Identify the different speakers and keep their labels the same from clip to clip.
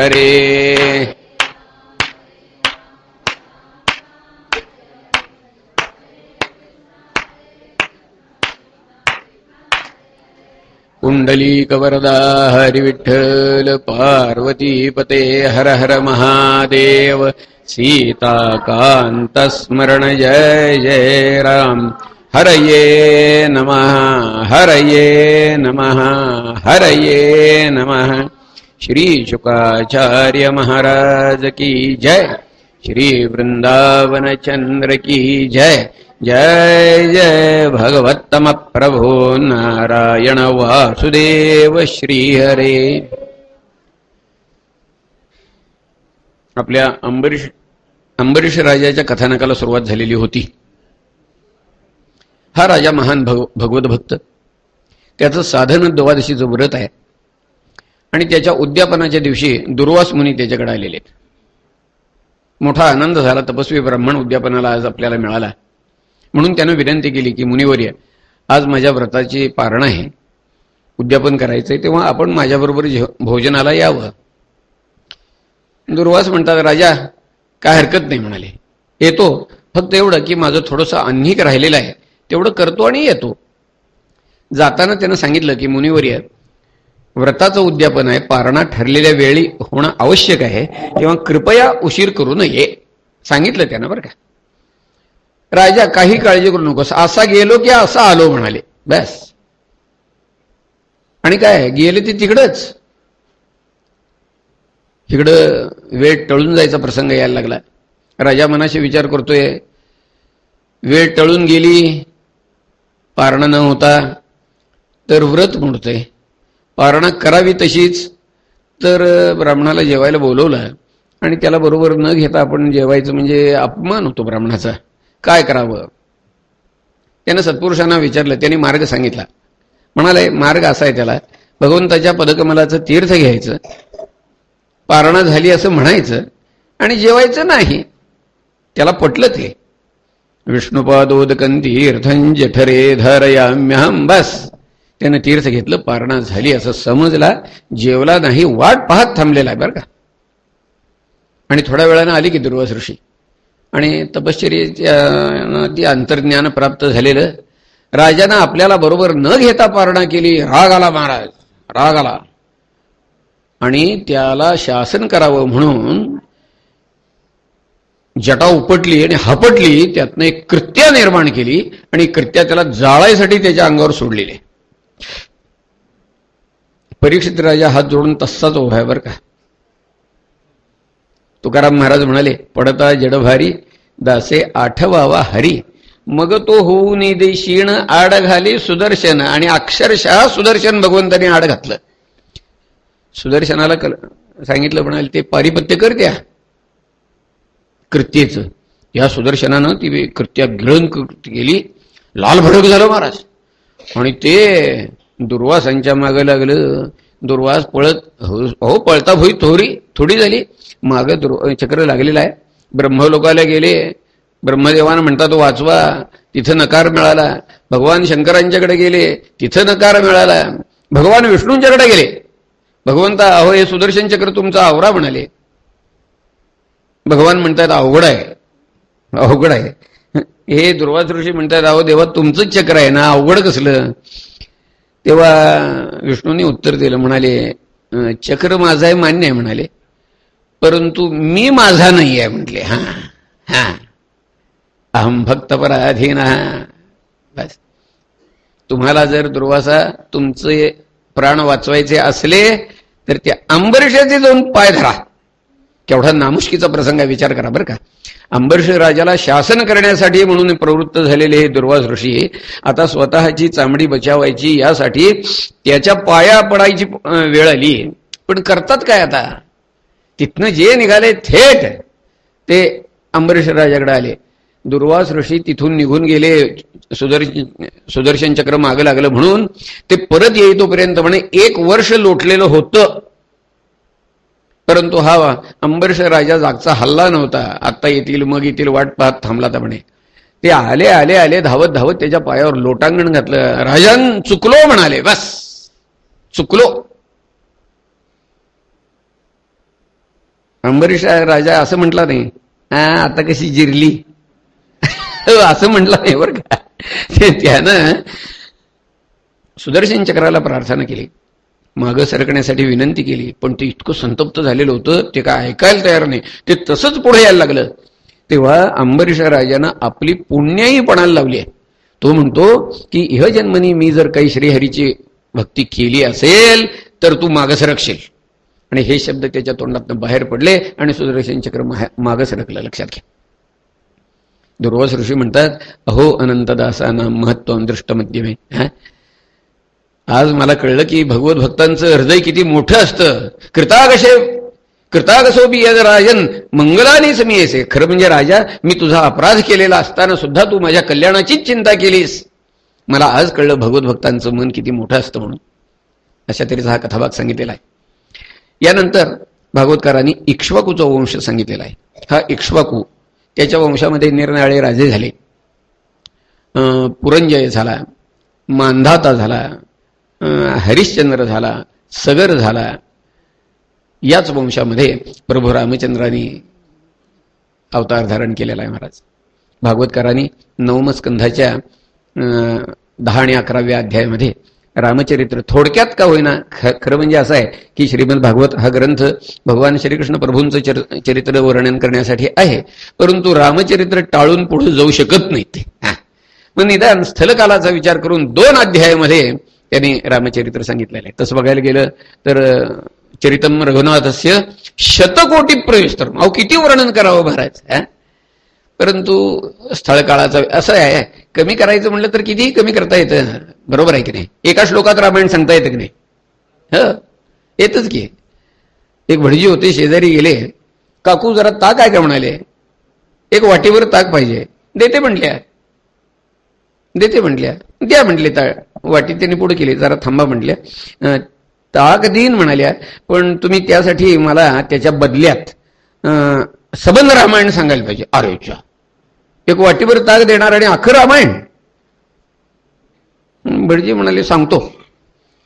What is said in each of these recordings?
Speaker 1: हरे। कुण्डलीकवरदा हरिविठ्ठल पार्वतीपते हर हर महादेव सीताकान्तस्मरण जय जय राम। हरये नमः हरये नमः हरये नमः। श्री शुकाचार्य महाराज की जय। श्री वृंदावन चंद्र की जय। जय जय भगवत्तम प्रभो नारायण वासुदेव श्रीहरे। आपल्या अंबरीश अंबरीश राजाच्या कथानकाला सुरुवात झालेली होती. हा राजा महान भग भगवत भक्त. त्याचं साधन द्वादशीचं व्रत आहे. आणि त्याच्या उद्यापनाच्या दिवशी दुर्वास मुनी त्याच्याकडे आलेले आहेत. मोठा आनंद झाला तपस्वी ब्राह्मण उद्यापनाला आज आपल्याला मिळाला. म्हणून त्यानं विनंती केली की मुनिवर्य आज माझ्या व्रताची पारण आहे. उद्यापन करायचंय तेव्हा आपण माझ्याबरोबर भोजनाला यावं. दुर्वास म्हणतात राजा काय हरकत नाही म्हणाले. येतो. फक्त एवढं की माझं थोडंसं अन्निक राहिलेलं आहे. तेवढं करतो आणि येतो. जाताना त्यानं सांगितलं की मुनिवर्य व्रताचं उद्यापन आहे पारणा ठरलेल्या वेळी होणं आवश्यक आहे. तेव्हा कृपया उशीर करू नये. सांगितलं त्यानं बरं का. राजा काही काळजी करू नकोस. असा गेलो की असा आलो म्हणाले. बस. आणि काय गेले ते तिकडच. इकडं वेळ टळून जायचा प्रसंग यायला लागला. राजा मनाशी विचार करतोय. वेळ टळून गेली. पारणा न होता तर व्रत मोडतंय. पारणा करावी तशीच. तर ब्राह्मणाला जेवायला बोलवलं आणि त्याला बरोबर न घेता आपण जेवायचं म्हणजे अपमान होतो ब्राह्मणाचा. काय करावं? त्यानं सत्पुरुषांना विचारलं त्यांनी मार्ग सांगितला. म्हणाले मार्ग असा आहे त्याला भगवंताच्या पदकमलाचं तीर्थ घ्यायचं पारणा झाली असं म्हणायचं आणि जेवायचं नाही. त्याला पटलं ते. विष्णुपादोदकं तीर्थं जठरे धरयाम्यहं बस. त्यानं तीर्थ घेतलं पारणा झाली असं समजला जेवला नाही वाट पाहत थांबलेला आहे बरं का. आणि थोड्या वेळानं आली की दुर्वास ऋषी. आणि तपश्चर्याच्या ती अंतर्ज्ञान प्राप्त झालेलं. राजानं आपल्याला बरोबर न घेता पारणा केली राग आला महाराज राग आला. आणि त्याला शासन करावं म्हणून जटा उपटली आणि हपटली त्यातनं एक कृत्या निर्माण केली आणि कृत्या त्याला जाळायसाठी त्याच्या अंगावर सोडलेली. परीक्षित राजा हात जोडून तसाच उभा आहे बरं का. तुकाराम महाराज म्हणाले पडता जडभारी दासे आठवावा हरी. मग तो होऊ देशीण आड घाली सुदर्शन. आणि अक्षरशः सुदर्शन भगवंताने आड घातलं. सुदर्शनाला सांगितलं म्हणाले ते पारिपत्य कर द्या. कृत्येचं. या सुदर्शनानं ती कृत्या गिळून केली. लाल भडक झालं महाराज. आणि ते दुर्वासांच्या मागे लागलं. दुर्वास पळत हो, हो पळता भोई थोरी थोडी झाली. माग चक्र लागलेला आहे. ब्रह्मलोकाला गेले. ब्रह्मदेवानं म्हणतात वाचवा तिथं नकार मिळाला. भगवान शंकरांच्याकडे गेले. तिथं नकार मिळाला. भगवान विष्णूंच्याकडे गेले. भगवंता अहो हे सुदर्शन चक्र तुमचा आवरा म्हणाले. भगवान म्हणतात अवघड आहे. अवघड आहे. हे दुर्वास ऋषी म्हणतात अहो देवा तुमचंच चक्र आहे ना अवघड कसलं? तेव्हा विष्णूंनी उत्तर दिलं म्हणाले चक्र माझं आहे मान्य आहे म्हणाले. परंतु मी माझा नाही आहे म्हटले. हा हा. अहम भक्त पराधीन बस. तुम्हाला जर दुर्वासा तुमचे प्राण वाचवायचे असले तर त्या अंबरीशाचे दोन पाय धरा. केवढा नामुष्कीचा प्रसंग विचार करा बरं का. अंबरीश राजाला शासन करण्यासाठी म्हणून प्रवृत्त झालेले हे दुर्वास ऋषी आता स्वतःची चामडी बचावायची यासाठी त्याच्या पाया पडायची वेळ आली पण करतात काय आता? तिथनं जे निघाले थेट ते अंबरीश राजाकडे आले. दुर्वास ऋषी तिथून निघून गेले सुदर्शन सुदर्शन चक्र मागं लागलं म्हणून ते परत येईतोपर्यंत म्हणे एक वर्ष लोटलेलं होतं. परंतु हा अंबरीश राजा जागचा हल्ला नव्हता. आत्ता येतील मग येतील वाट पाहत थांबला तर म्हणे. ते आले आले आले धावत धावत त्याच्या पायावर लोटांगण घातलं. राजन चुकलो म्हणाले बस. चुकलो. अंबरीश राजा असं म्हटला नाही. हा आता कशी जिरली? असं म्हटलं नाही बरं का. त्यानं सुदर्शन चक्राला प्रार्थना केली. मागं सरकण्यासाठी विनंती केली. पण ते इतकं संतप्त झालेलं होतं ते काय ऐकायला तयार नाही. ते तसंच पुढे यायला लागलं. तेव्हा अंबरीश राजानं आपली पुण्याही पणाला लावली आहे. तो म्हणतो की इह जन्मनी मी जर काही श्रीहरीची भक्ती केली असेल तर तू मागं सरकशील. आणि हे शब्द त्याच्या तोंडातून बाहेर पडले आणि सुदर्शन चक्र मागं सरकलं. लक्षात घ्या दुर्वास ऋषी म्हणतात अहो अनंतदासाना महत्त्व दृष्ट मध्यमे आज मला कळलं की भगवत भक्तांचं हृदय किती मोठं असतं. कृतागशे कृतागसोबी यद राजन मंगलानेच मी येसे. खरं म्हणजे राजा मी तुझा अपराध केलेला असताना सुद्धा तू माझ्या कल्याणाचीच चिंता केलीस. मला आज कळलं भगवत भक्तांचं मन किती मोठं असतं म्हणून. अशा तऱ्हेचा हा कथाभाग सांगितलेला आहे. यानंतर भागवतकारांनी इक्ष्वाकूचा वंश सांगितलेला आहे. हा इक्ष्वाकू त्याच्या वंशामध्ये निरनाळे राजे झाले. पुरंजय झाला मांधाता झाला हरिश्चंद्र झाला सगर झाला. याच वंशामध्ये प्रभू रामचंद्रांनी अवतार धारण केलेला आहे महाराज. भागवतकारांनी नवमस्कंधाच्या दहा आणि अकराव्या अध्यायामध्ये रामचरित्र थोडक्यात का होईना खरं म्हणजे असं आहे की श्रीमद भागवत हा ग्रंथ भगवान श्रीकृष्ण प्रभूंचं चरित्र वर्णन करण्यासाठी आहे परंतु रामचरित्र टाळून पुढे जाऊ शकत नाही ते. मग निदान स्थलकालाचा विचार करून दोन अध्यायामध्ये त्यांनी रामचरित्र सांगितलेलं आहे. तसं बघायला गेलं तर चरितम रघुनाथस्य शतकोटी प्रविस्तर अहो किती वर्णन करावं महाराज परंतु स्थळकाळाचा असं आहे कमी करायचं म्हटलं तर कितीही कमी करता येतं. बरोबर आहे की नाही? एका श्लोकात रामायण सांगता येतं की नाही? ह? येतच की. एक भटजी होते शेजारी गेले. काकू जरा ताक आहे का म्हणाले? एक वाटीवर ताक पाहिजे. देते म्हटल्या. देते म्हटल्या. द्या म्हटले ता वाटी त्यांनी पुढे केली. जरा थांबा म्हटल्या ताक देईन म्हणाल्या पण तुम्ही त्यासाठी मला त्याच्या बदल्यात सबंध रामायण सांगायला पाहिजे. आरोच्या एक वाटीभर ताक देणार आणि अखर रामायण. भटजी म्हणाले सांगतो.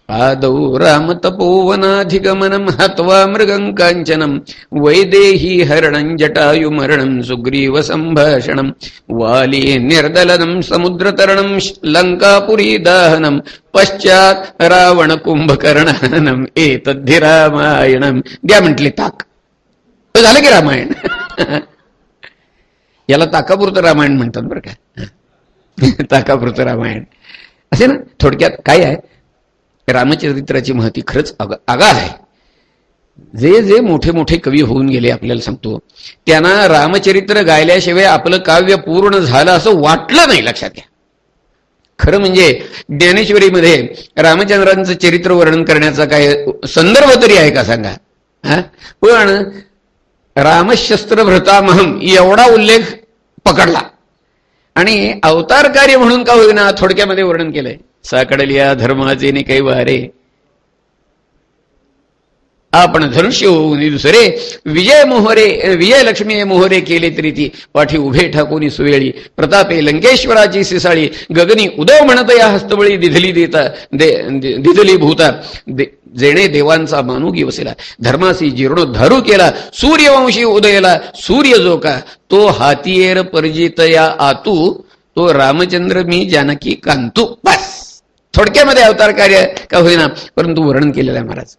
Speaker 1: आदौ रामतपोवनाधिगमनं हत्वा मृगं काञ्चनम वैदेही हरणं जटायुमरणं सुग्रीव संभाषणं वाली निर्दलनं समुद्रतरणं लंकापुरी दाहनं पश्चात रावण एतद्धि रामायणं. द्या म्हटले ताक. झालं की रामायण? याला ताकापुरतं रामायण म्हणतात बरं का. ताकापुरतं रामायण. असे ना? थोडक्यात काय आहे? रामचरित्राची महती खरंच आगा आहे. जे जे मोठे मोठे कवी होऊन गेले आपल्याला सांगतो त्यांना रामचरित्र गायल्याशिवाय आपलं काव्य पूर्ण झालं असं वाटलं नाही लक्षात घ्या. खरं म्हणजे ज्ञानेश्वरीमध्ये रामचंद्रांचं चरित्र वर्णन करण्याचा काय संदर्भ तरी आहे का सांगा? पण रामशस्त्र भ्रतामहम एवढा उल्लेख पकडला. आणि अवतार कार्य म्हणून का होईना थोडक्यामध्ये वर्णन केलंय? साकडलिया धर्माचे ने काही वारे. आपण धनुष्य होऊन दुसरे विजय मोहरे विजयलक्ष्मी मोहरे केले तरी ती पाठी उभे ठाकून सुवेळी. प्रतापे लंकेश्वराची सिसाळी गगनी उदव म्हणत या हस्तबळी दिधली देता दिधली भूता. जेणे देवांचा मानुगी वसेला धर्मासी जीर्णोद्धारू केला सूर्यवंशी उदयला सूर्य जो का तो हातीयेर परजित या आतू तो रामचंद्र मी जानकी कांतू. बस! थोडक्यामध्ये अवतार कार्य का होईना परंतु वर्णन केलेलं आहे महाराज.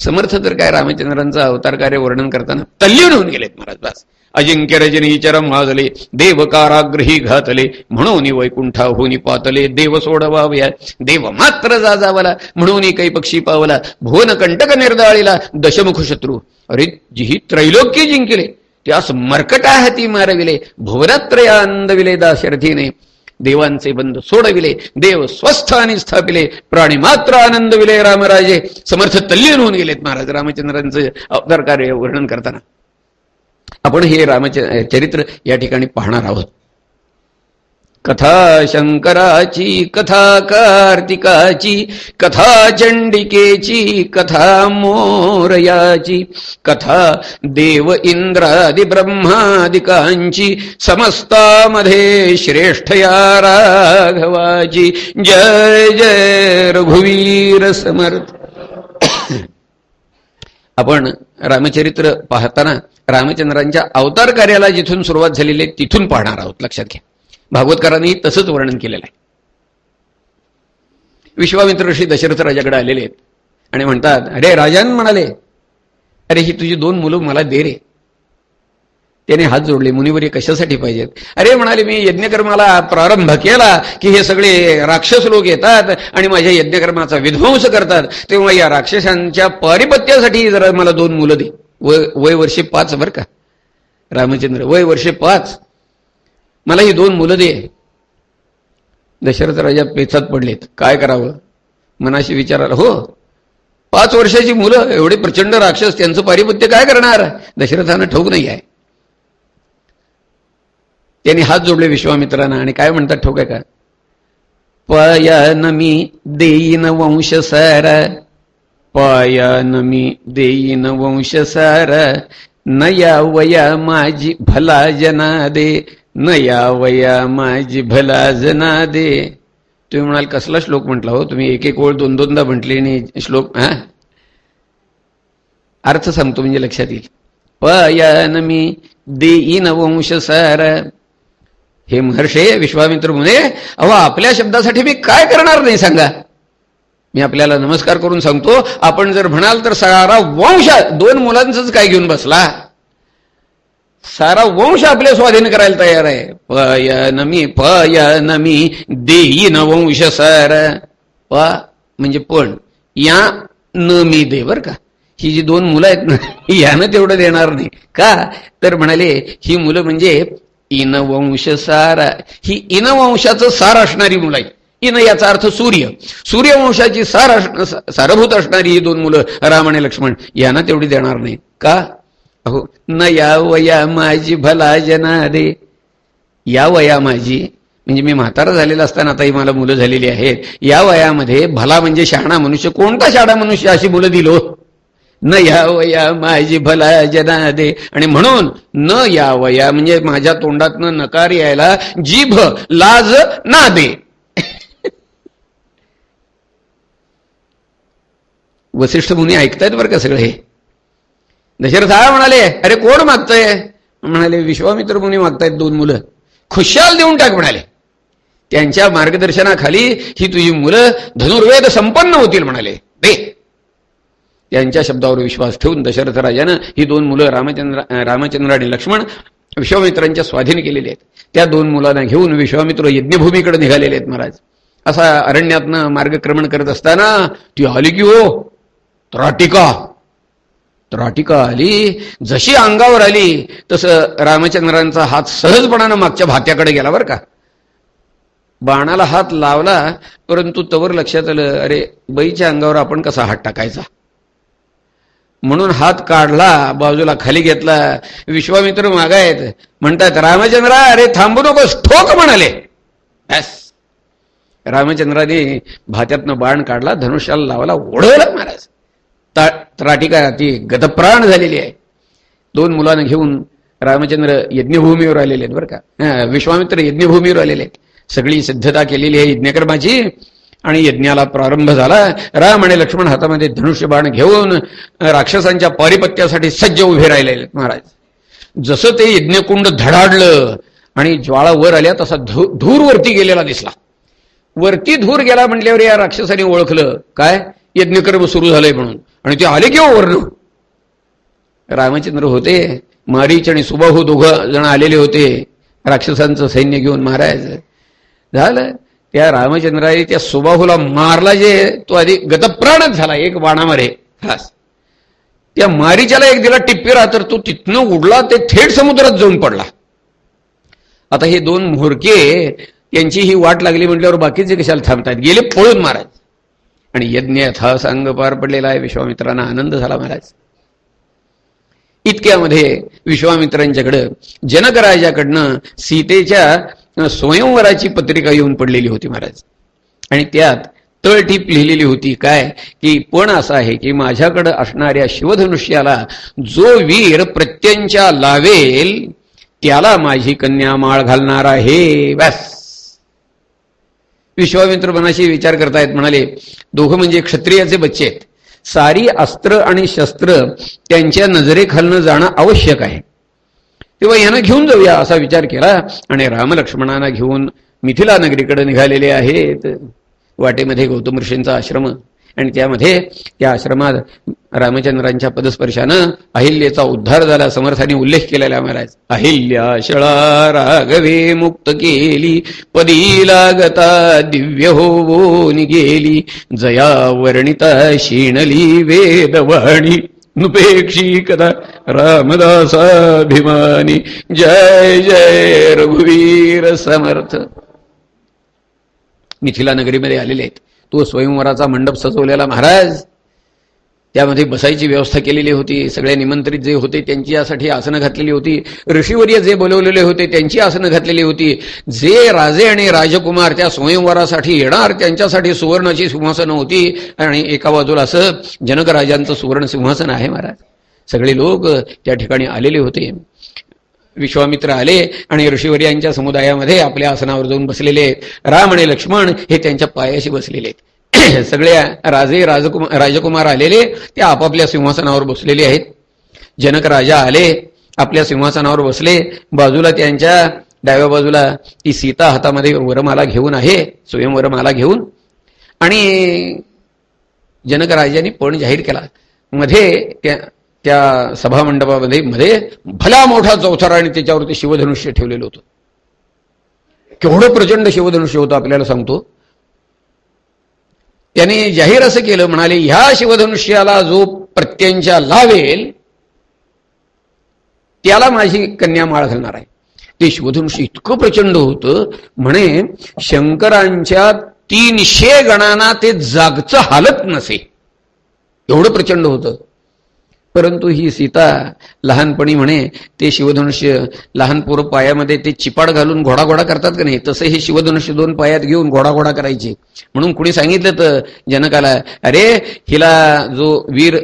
Speaker 1: समर्थ तर काय रामचंद्रांचं अवतार कार्य वर्णन करताना तल्लीन होऊन गेलेत महाराज बस. अजिंक्य रजनीचरम वाजले देव काराग्रही घातले म्हणून वैकुंठा होनी पातले देव सोडवाव्या देव मात्र जाजावला म्हणून काही पक्षी पावला भुवन कंटक निर्दाळीला दशमुख शत्रू. अरे जिही त्रैलोक्य जिंकले त्यास मरकटा हाती मारविले भुवनत्रया अंदविले दाशरथीने देवांचे बंध सोडविले देव स्वस्थ आणि स्थापिले. प्राणी मात्र आनंद विले रामराजे. समर्थ तल्लीन होऊन गेलेत महाराज रामचंद्रांचं अवतार कार्य वर्णन करताना. आपण हे रामच चरित्र या ठिकाणी पाहणार आहोत. कथा शंकराची कथा कार्तिकाची कथा चंडिकेची कथा मोरयाची कथा देव इंद्रादि ब्रह्मादिकांची समस्तामध्ये श्रेष्ठ या राघवाची. जय जय रघुवीर समर्थ. आपण रामचरित्र पाहताना रामचंद्रांच्या अवतार कार्याला जिथून सुरुवात झालेली आहे तिथून पाहणार आहोत. लक्षात घ्या. भागवतकारांनी तसंच वर्णन केलेलं आहे. विश्वामित्र ऋषी दशरथ राजाकडे आलेले आहेत आणि म्हणतात अरे राजान म्हणाले अरे ही तुझी दोन मुलं मला दे रे. त्याने हात जोडले मुनिवरी कशासाठी पाहिजेत? अरे म्हणाले मी यज्ञकर्माला प्रारंभ केला की हे सगळे राक्षस लोक येतात आणि माझ्या यज्ञकर्माचा विध्वंस करतात. तेव्हा या राक्षसांच्या पारिपत्यासाठी जरा मला दोन मुलं दे. वय वय वर्षे पाच बरं का. रामचंद्र वय वर्षे पाच. मला ही दोन मुलं दे. दशरथ राजा पेचात पडलेत. काय करावं? मनाशी विचारायला हो पाच वर्षाची मुलं एवढे प्रचंड राक्षस त्यांचं पारिपत्य काय करणार? दशरथानं ठोक नाही आहे. त्यांनी हात जोडले विश्वामित्रांना आणि काय म्हणतात ठोक आहे का? पयन मी देईन वंश सार पयन मी देईन वंश सार नया वया माझी भला जना दे नया वया माझी भला जना दे. तुम्ही म्हणाल कसला श्लोक म्हटला हो? तुम्ही एक एक ओळ दोन दोनदा म्हटली आणि श्लोक हा? अर्थ सांगतो म्हणजे लक्षात येईल. पयान मी देईन वंश सार. हे महर्षे विश्वामित्र म्हणे अहो आपल्या शब्दासाठी मी काय करणार नाही सांगा. मी आपल्याला नमस्कार करून सांगतो आपण जर म्हणाल तर सारा वंश दोन मुलांचंच काय घेऊन बसला? सारा वंश आपल्या स्वाधीन करायला तयार आहे. पयन मी पयन मी देईन वंश सर. प म्हणजे पण या न मी दे बर का. ही जी दोन मुलं आहेत ना यानं तेवढं देणार नाही. का? तर म्हणाले ही मुलं म्हणजे इनवंश सार. ही इनवंशाचं सार असणारी मुलं आहेत. इन याचा अर्थ सूर्य. सूर्यवंशाची सार सारभूत असणारी ही दोन मुलं राम आणि लक्ष्मण यांना तेवढी देणार नाही. का? अहो न या वया माझी भला जना दे या वया माझी म्हणजे मी म्हातारा झालेला असताना आताही मला मुलं झालेली आहेत. या वयामध्ये भला म्हणजे शहाणा मनुष्य कोणता शहाणा मनुष्य अशी मुलं दिलो? न या वया माझी भला जना दे आणि म्हणून न या वया म्हणजे माझ्या तोंडातनं नकार यायला जीभ लाज ना दे. वसिष्ठ मुनी ऐकतायत बरं का सगळे? हे दशरथ म्हणाले अरे कोण मागतय? म्हणाले विश्वामित्र मुनी मागतायत दोन मुलं. खुशाल देऊन टाक म्हणाले. त्यांच्या मार्गदर्शनाखाली ही तुझी मुलं धनुर्वेद संपन्न होतील म्हणाले. दे. त्यांच्या शब्दावर विश्वास ठेवून दशरथ राजानं ही दोन मुलं रामचंद्र रामचंद्र आणि लक्ष्मण विश्वामित्रांच्या स्वाधीन केलेले आहेत. त्या दोन मुलांना घेऊन विश्वामित्र यज्ञभूमीकडे निघालेले आहेत महाराज. असा अरण्यातनं मार्गक्रमण करत असताना ती आली की हो त्राटिका त्राटिका आली जशी अंगावर आली तसं रामचंद्रांचा हात सहजपणानं मागच्या भात्याकडे गेला बरं का. बाणाला हात लावला परंतु तवर लक्षात आलं अरे बैच्या अंगावर आपण कसा हात टाकायचा? म्हणून हात काढला बाजूला खाली घेतला विश्वामित्र मागायत म्हणतात रामचंद्रा अरे थांबू नकोस ठोक म्हणाले. बस. रामचंद्राने भात्यातनं बाण काढला धनुष्याला लावला ओढवला महाराज. त्राटिका ती गतप्राण झालेली आहे. दोन मुलांना घेऊन रामचंद्र यज्ञभूमीवर आलेले आहेत बरं का. विश्वामित्र यज्ञभूमीवर आलेले आहेत. सगळी सिद्धता केलेली आहे यज्ञकर्माची आणि यज्ञाला प्रारंभ झाला. राम आणि लक्ष्मण हातामध्ये धनुष्यबाण घेऊन राक्षसांच्या पारिपत्यासाठी सज्ज उभे राहिले महाराज. जसं ते यज्ञकुंड धडाडलं आणि ज्वाळा वर आल्या तसा धूर वरती गेलेला दिसला. वरती धूर गेला म्हटल्यावर या राक्षसाने ओळखलं. काय? यज्ञकर्म सुरू झालंय म्हणून. आणि ते आले किंवा वर्ण रामचंद्र होते मारीच आणि सुबाहू दोघं जण आलेले होते राक्षसांचं सैन्य घेऊन मारायचं. झालं. त्या रामचंद्राने त्या सुबाहूला मारला जे तो आधी गतप्राणच झाला एक बाणामध्ये. खास. त्या मारीच्याला एक दिला टिप्पीरा तर तो तिथनं उडला ते थेट समुद्रात जाऊन पडला. आता हे दोन म्होरके यांची ही वाट लागली म्हटल्यावर बाकीचे कशाला थांबतात? गेले पळून मारायचे. आणि यज्ञ यथासांग पार पडलेला आहे. विश्वामित्रांना आनंद झाला महाराज. इतक्यामध्ये विश्वामित्रांच्याकडं जनकराजाकडनं सीतेच्या स्वयंवराची पत्रिका येऊन पडलेली होती महाराज. आणि त्यात तळटीप लिहिलेली होती काय? की पण असं आहे की माझ्याकडं असणाऱ्या शिवधनुष्याला जो वीर प्रत्यंच्या लावेल त्याला माझी कन्या माळ घालणार आहे. बस. विश्वामित्र मनाशी विचार करतायत म्हणाले दोघं म्हणजे क्षत्रियाचे बच्चे आहेत. सारी अस्त्र आणि शस्त्र त्यांच्या नजरेखालनं जाणं आवश्यक आहे. तेव्हा यांना घेऊन जाऊया असा विचार केला आणि रामलक्ष्मणांना घेऊन मिथिला नगरीकडे निघालेले आहेत. वाटेमध्ये गौतम ऋषींचा आश्रम आणि त्यामध्ये त्या आश्रमात रामचंद्रांच्या पदस्पर्शानं अहिल्याचा उद्धार झाला समर्थाने उल्लेख केलेला महाराज. अहिल्या शळा राघवे मुक्त केली पदी लागता दिव्य होवोनी गेली जया वर्णिता शिणली वेदवाणी नुपेक्षी कदा रामदासाभिमानी जय जय रघुवीर समर्थ. मिथिला नगरीमध्ये आलेले आहेत. तो स्वयंवराचा मंडप सजवलेला महाराज त्यामध्ये बसायची व्यवस्था केलेली होती सगळे निमंत्रित जे होते त्यांची यासाठी आसनं घातलेली होती ऋषीवर्य जे बोलवलेले होते त्यांची आसनं घातलेली होती जे राजे आणि राजकुमार त्या स्वयंवरासाठी येणार त्यांच्यासाठी सुवर्णाची सिंहासनं होती आणि एका बाजूला असं जनक राजांचं सुवर्ण सिंहासन आहे महाराज. सगळे लोक त्या ठिकाणी आलेले होते. विश्वामित्र आले आणि ऋषीवर्यांच्या समुदायामध्ये आपल्या आसनावर जाऊन बसलेले राम आणि लक्ष्मण हे त्यांच्या पायाशी बसलेले सगळ्या राजे राजकुमार राजकुमार आलेले ते आपापल्या सिंहासनावर बसलेले आहेत. जनक राजा आले आपल्या सिंहासनावर बसले. बाजूला त्यांच्या डाव्या बाजूला ती सीता हातामध्ये वरमाला घेऊन आहे स्वयंवरमाला घेऊन. आणि जनक राजाने पण जाहीर केला. मध्ये त्या त्या सभामंडपामध्ये मध्ये भला मोठा चौथरा आणि त्याच्यावरती शिवधनुष्य ठेवलेलं होतं. केवढं प्रचंड शिवधनुष्य होतं आपल्याला सांगतो. त्याने जाहीर असं केलं म्हणाले ह्या शिवधनुष्याला जो प्रत्यंच्या लावेल त्याला माझी कन्या माळ घालणार आहे. ते शिवधनुष्य इतकं प्रचंड होतं म्हणे शंकरांच्या तीनशे गणांना ते जागचं हालत नसे. एवढं प्रचंड होतं. परंतु ही सीता लहानपणी म्हणे ते शिवधनुष्य लहान पोरं पायामध्ये ते चिपाड घालून घोडाघोडा करतात का नाही? तसं हे शिवधनुष्य दोन पायात घेऊन घोडाघोडा करायचे. म्हणून कुणी सांगितलं तर जनकाला अरे हिला जो वीर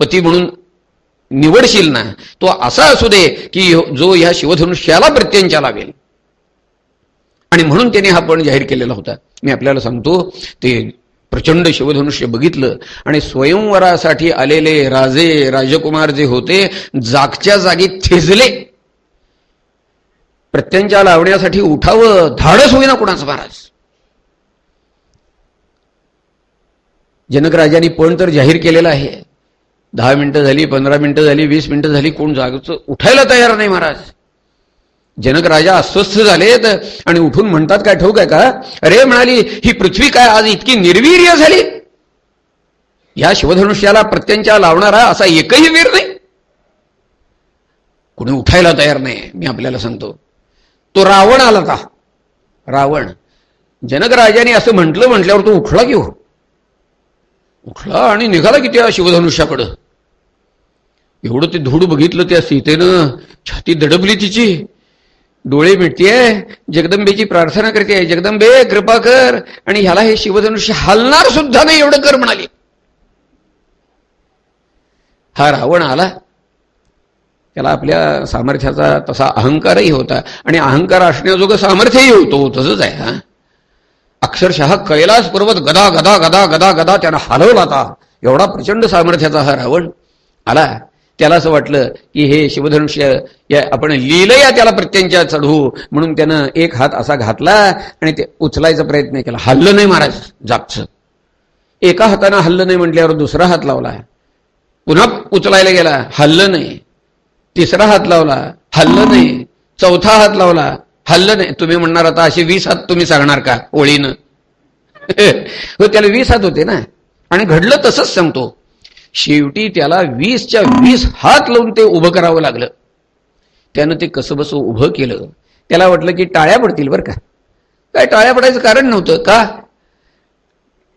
Speaker 1: पती म्हणून निवडशील ना तो असा असू दे की जो ह्या शिवधनुष्याला प्रत्यंचा लावेल. आणि म्हणून त्याने हा पण जाहीर केलेला होता. मी आपल्याला सांगतो ते प्रचंड शिवधनुष्य बघितलं आणि स्वयंवरासाठी आलेले राजे राजकुमार जे होते जागच्या जागी थेजले. प्रत्यंच्या लावण्यासाठी उठावं धाडस होईना कुणाचं महाराज. जनक राजांनी पण तर जाहीर केलेला आहे. दहा मिनिटं झाली पंधरा मिनिटं झाली वीस मिनिटं झाली कोण जागचं? उठायला तयार नाही महाराज. जनक राजा अस्वस्थ झालेत आणि उठून म्हणतात काय ठोक आहे का अरे म्हणाली ही पृथ्वी काय आज इतकी निर्वीर्य झाली? या शिवधनुष्याला प्रत्यंचा लावणारा असा एकही वीर नाही. कुणी उठायला तयार नाही मी आपल्याला सांगतो. तो रावण आला का रावण. जनक राजाने असं म्हटलं म्हटल्यावर तो उठला की हो? उठला आणि निघाला की त्या शिवधनुष्याकडं? एवढं ते धूड बघितलं त्या सीतेनं छाती दडबली तिची. डोळे मिटतीये जगदंबेची प्रार्थना करते जगदंबे कृपा कर. आणि ह्याला हे शिवधनुष्य हलणार सुद्धा नाही एवढं कर म्हणाली. हा रावण आला. त्याला आपल्या सामर्थ्याचा तसा अहंकारही होता. आणि अहंकार असण्याजोगं सामर्थ्यही होतो हो, तसंच आहे हा. अक्षरशः कैलास पर्वत गदा गदा गदा गदा गदा त्यानं हलवला आता एवढा प्रचंड सामर्थ्याचा हा रावण आला. त्याला असं वाटलं की हे शिवधनुष्य या आपण लिहिलंया त्याला प्रत्यंच्या चढवू म्हणून त्यानं एक हात असा घातला आणि ते उचलायचा प्रयत्न केला. हल्लं नाही महाराज जागचं. एका हातानं हल्लं नाही म्हटल्यावर दुसरा हात लावला. पुन्हा उचलायला गेला हल्लं नाही. तिसरा हात लावला हल्लं नाही. चौथा हात लावला हल्लं नाही. तुम्ही म्हणणार आता असे वीस हात तुम्ही सांगणार का ओळीनं? हो त्याला वीस हात होते ना. आणि घडलं तसंच सांगतो. शेवटी त्याला वीसच्या वीस हात लावून ते उभं करावं लागलं. त्यानं ते कसं बस उभं केलं. त्याला वाटलं की टाळ्या पडतील बरं का. काय टाळ्या पडायचं कारण नव्हतं. का?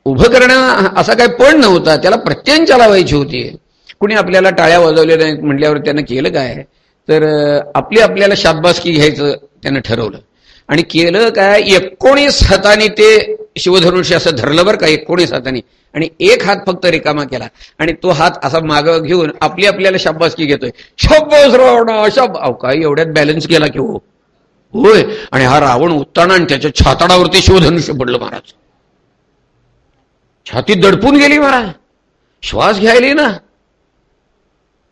Speaker 1: उभं करणं असा काय पण नव्हता. त्याला प्रत्यंचा लावायची होती. कुणी आपल्याला टाळ्या वाजवल्या नाहीत म्हटल्यावर त्यानं केलं काय? तर आपली आपल्याला शाबासकी घ्यायचं त्यानं ठरवलं. आणि केलं काय? एकोणीस हाताने ते शिवधनुष्य असं धरलं बरं का एकोणीस हाताने आणि एक हात फक्त रिकामा केला. आणि तो हात असा माग घेऊन आपली आपल्याला शाबासकी घेतोय. शब्बास रावणा शब अहो काही एवढ्यात बॅलन्स केला की हो. होय. आणि हा रावण उत्ताना आणि त्याच्या छाताडावरती शिवधनुष्य पडलं महाराज. छाती दडपून गेली महाराज. श्वास घ्यायला ना.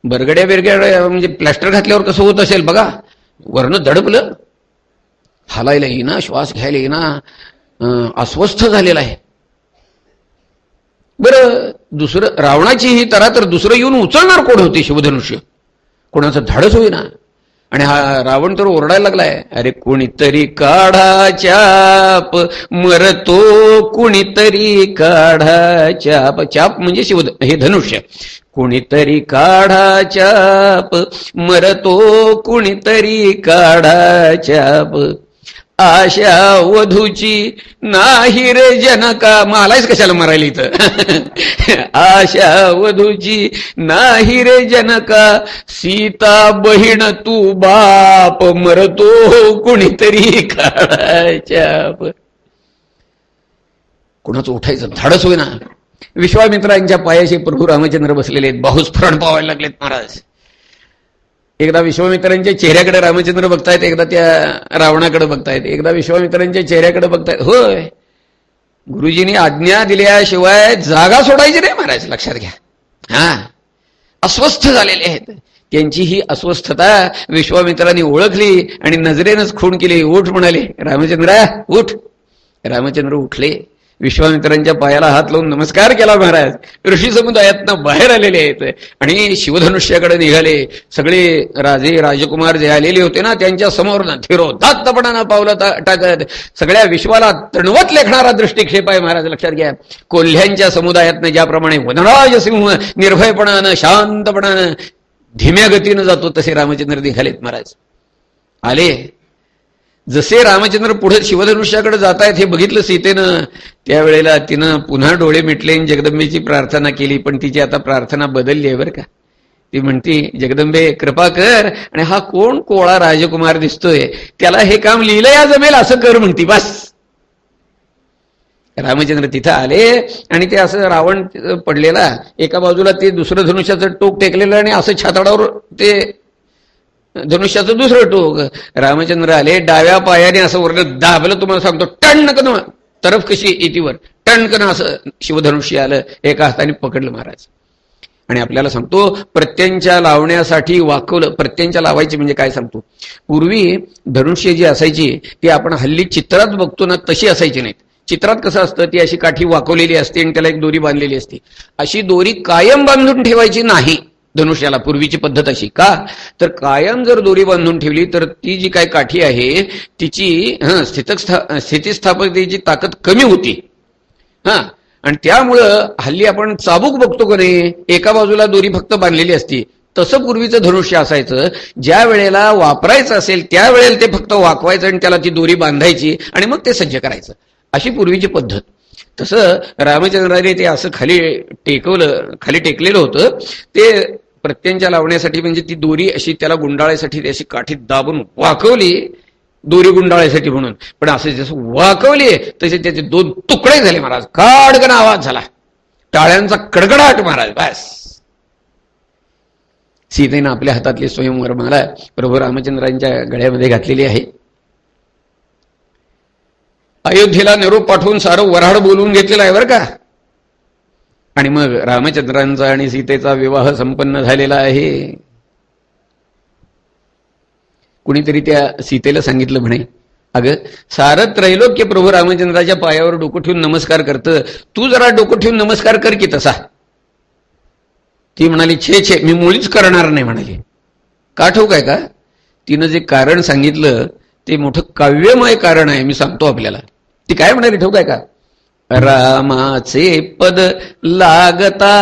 Speaker 1: बरगड्या बिरगड्या म्हणजे प्लॅस्टर घातल्यावर कसं होत असेल बघा. वरनं दडपलं. हालायला येईना श्वास घ्यायला येईना. अस्वस्थ झालेला आहे. बरं दुसरं रावणाची ही तरा तर दुसरं येऊन उचलणार कोण होते शिवधनुष्य? कोणाचं धाडच होईना. आणि हा रावण तर ओरडायला लागलाय अरे कोणीतरी काढा चाप मरतो कुणीतरी काढा चाप. चाप म्हणजे शिव हे धनुष्य. कुणीतरी काढा चाप मरतो कुणीतरी काढा चाप. आशा वधूची नाही रे जनका. मलाच कशाला मरायला इथं? आशा वधूची नाही रे जनका. सीता बहीण तू बाप मरतो कुणीतरी काळाच्या कुणाचं उठायचं? धाडस होईना. विश्वामित्रांच्या पायाशी प्रभू रामचंद्र बसलेले आहेत. बाहुस्फरण पावायला लागलेत महाराज. एकदा विश्वामित्रांच्या चेहऱ्याकडे रामचंद्र बघतायत एकदा त्या रावणाकडे बघतायत एकदा विश्वामित्रांच्या चेहऱ्याकडे बघतायत. होय. गुरुजींनी आज्ञा दिल्याशिवाय जागा सोडायची नाही महाराज लक्षात घ्या. हा. अस्वस्थ झालेले आहेत. त्यांची ही अस्वस्थता विश्वामित्रांनी ओळखली आणि नजरेनंच खूण केली. उठ म्हणाले रामचंद्रा उठ. रामचंद्र उठले. विश्वामित्रांच्या पायाला हात लावून नमस्कार केला महाराज. ऋषी समुदायातनं बाहेर आलेले आहेत. आणि शिवधनुष्याकडे निघाले. सगळे राजे राजकुमार जे आलेले होते ना त्यांच्यासमोर थिरोदात्तपणानं पावलं टाकत. सगळ्या विश्वाला तणवत लेखणारा दृष्टिक्षेप आहे महाराज लक्षात घ्या. कोल्ह्यांच्या समुदायातनं ज्याप्रमाणे वनराज सिंह निर्भयपणानं शांतपणानं धीम्या गतीनं जातो तसे रामचंद्र निघालेत महाराज. आले. जसे रामचंद्र पुढे शिवधनुष्याकडे जात आहेत हे बघितलं सीतेनं त्यावेळेला तिनं पुन्हा डोळे मिटले जगदंबेची प्रार्थना केली पण तिची आता प्रार्थना बदलली आहे बरं का. ती म्हणती जगदंबे कृपा कर आणि हा कोण कोळा राजकुमार दिसतोय त्याला हे काम लिहिलं या जमेल असं कर म्हणती बस. रामचंद्र तिथं आले आणि ते असं रावण पडलेला एका बाजूला ते दुसरं धनुष्याचं टोक टेकलेलं आणि असं छाताडावर ते धनुष्याचं दुसरं टोक. रामचंद्र आले डाव्या पायाने असं वर्ण दाबलं तुम्हाला सांगतो टणकन तरफ कशी येतीवर टणकन असं शिवधनुष्य आलं एका हाताने पकडलं महाराज. आणि आपल्याला सांगतो प्रत्यंच्या लावण्यासाठी वाकवलं प्रत्यंच्या लावायची म्हणजे काय सांगतो? पूर्वी धनुष्य जी असायची ती आपण हल्ली चित्रात बघतो ना तशी असायची नाहीत. चित्रात कसं असतं ती अशी काठी वाकवलेली असते आणि त्याला एक दोरी बांधलेली असते. अशी दोरी कायम बांधून ठेवायची नाही. धनुष्याला पूर्वीची पद्धत अशी. का? तर कायम जर दोरी बांधून ठेवली तर ती जी काय काठी आहे तिची स्थितक स्थितीस्थापकतेची ताकद कमी होती. हा. आणि त्यामुळं हल्ली आपण चाबूक बघतो का नाही? एका बाजूला दोरी फक्त बांधलेली असती. तसं पूर्वीचं धनुष्य असायचं. ज्या वेळेला वापरायचं असेल त्यावेळेला ते फक्त वाकवायचं आणि त्याला ती दोरी बांधायची आणि मग ते सज्ज करायचं. अशी पूर्वीची पद्धत. तसं रामचंद्राने ते असं खाली टेकवलं खाली टेकलेलं होतं. ते प्रत्यंच्या लावण्यासाठी म्हणजे ती दोरी अशी त्याला गुंडाळायसाठी अशी काठीत दाबून वाकवली दोरी गुंडाळायसाठी म्हणून. पण असं जसं वाकवली तसे त्याचे दोन तुकडे झाले महाराज. काडगण आवाज झाला. टाळ्यांचा कडकडाट महाराज बस. सीतेनं आपल्या हातातली स्वयंवर माला प्रभू रामचंद्रांच्या गळ्यामध्ये घातलेली आहे. अयोध्येला निरोप पाठवून सारं वराड बोलवून घेतलेलं आहे बरं का? आणि मग रामचंद्रांचा आणि सीतेचा विवाह संपन्न झालेला आहे. कुणीतरी त्या सीतेला सांगितलं म्हणे अगं सारं त्रैलोक्य प्रभू रामचंद्राच्या पायावर डोकं ठेवून नमस्कार करतं. तू जरा डोकं ठेवून नमस्कार कर की तसा. ती म्हणाली छे छे मी मुळीच करणार नाही म्हणाली. का ठोक आहे का? तिनं जे कारण सांगितलं ते मोठं काव्यमय कारण आहे मी सांगतो आपल्याला. ती काय म्हणाली ठोक आहे का? रामाचे पद लागता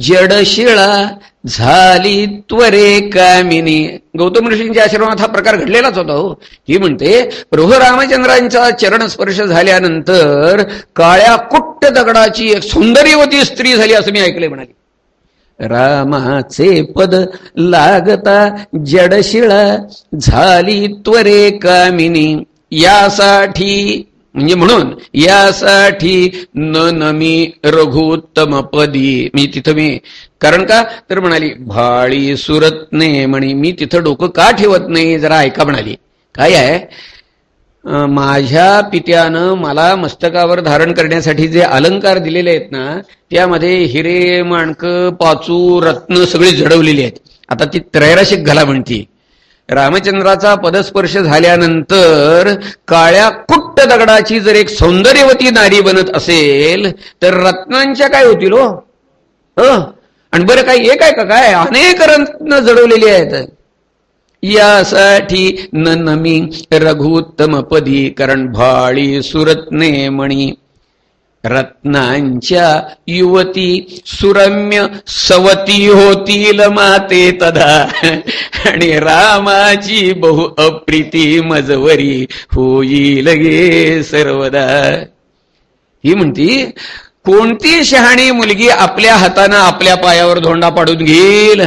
Speaker 1: जडशिळा झाली त्वरे कामिनी. गौतम ऋषींच्या आश्रमात हा प्रकार घडलेलाच होता हो. ही म्हणते प्रभू रामचंद्रांचा चरण स्पर्श झाल्यानंतर काळ्या कुट्ट दगडाची एक सौंदर्यवती स्त्री झाली असं मी ऐकले म्हणाली. रामाचे पद लागता जडशिळा झाली त्वरे कामिनी. यासाठी म्हणजे म्हणून यासाठी न नमी रघुत्तम पदी. मी तिथं मी कारण का? तर म्हणाली भाळी सुरत म्हणे मी तिथं डोकं का ठेवत नाही? जरा ऐका म्हणाली. काय आहे? माझ्या पित्यानं मला मस्तकावर धारण करण्यासाठी जे अलंकार दिलेले आहेत ना त्यामध्ये हिरे माणकं पाचू रत्न सगळी जडवलेली आहेत. आता ती त्रैराशिक घाला म्हणती. रामचंद्राचा पदस्पर्श झाल्यानंतर काळ्या कुट्ट दगडाची जर एक सौंदर्यवती नारी बनत असेल तर रत्नांच्या काय होतील हो? आणि बरं काय एक आहे का काय? अनेक रत्न जडवलेली आहेत. यासाठी न नमी रघुत्तम पदी कारण भाळी सुरत्ने मणी. रत्नांच्या युवती सुरम्य सवती होतील माते तदा. आणि रामाची बहु अप्रिती मजवरी होईल गे सर्वदा. ही म्हणती कोणती शहाणी मुलगी आपल्या हातानं आपल्या पायावर धोंडा पाडून घेईल?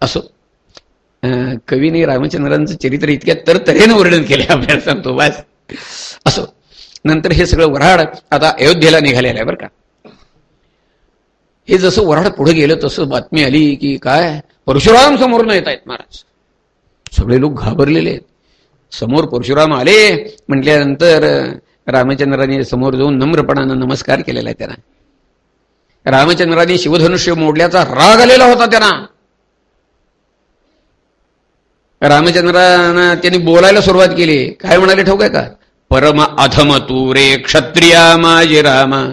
Speaker 1: असो. कवीने रामचंद्रांचं चरित्र इतक्या तर तऱ्हेनं वर्णन केले आपल्याला सांगतो बस असो. नंतर हे सगळं वराड आता अयोध्येला निघालेलं आहे बरं का. हे जसं वराड पुढे गेलं तसं बातमी आली की काय? परशुराम समोर न येत आहेत महाराज. सगळे लोक घाबरलेले आहेत. समोर परशुराम आले म्हटल्यानंतर रामचंद्राने समोर जाऊन नम्रपणानं नमस्कार केलेला आहे त्यांना. रामचंद्राने शिवधनुष्य मोडल्याचा राग आलेला होता त्यांना. रामचंद्रानं त्यांनी बोलायला सुरुवात केली. काय म्हणाले ठोक आहे का? परम अधम तू रे क्षत्रिया माजी रामा.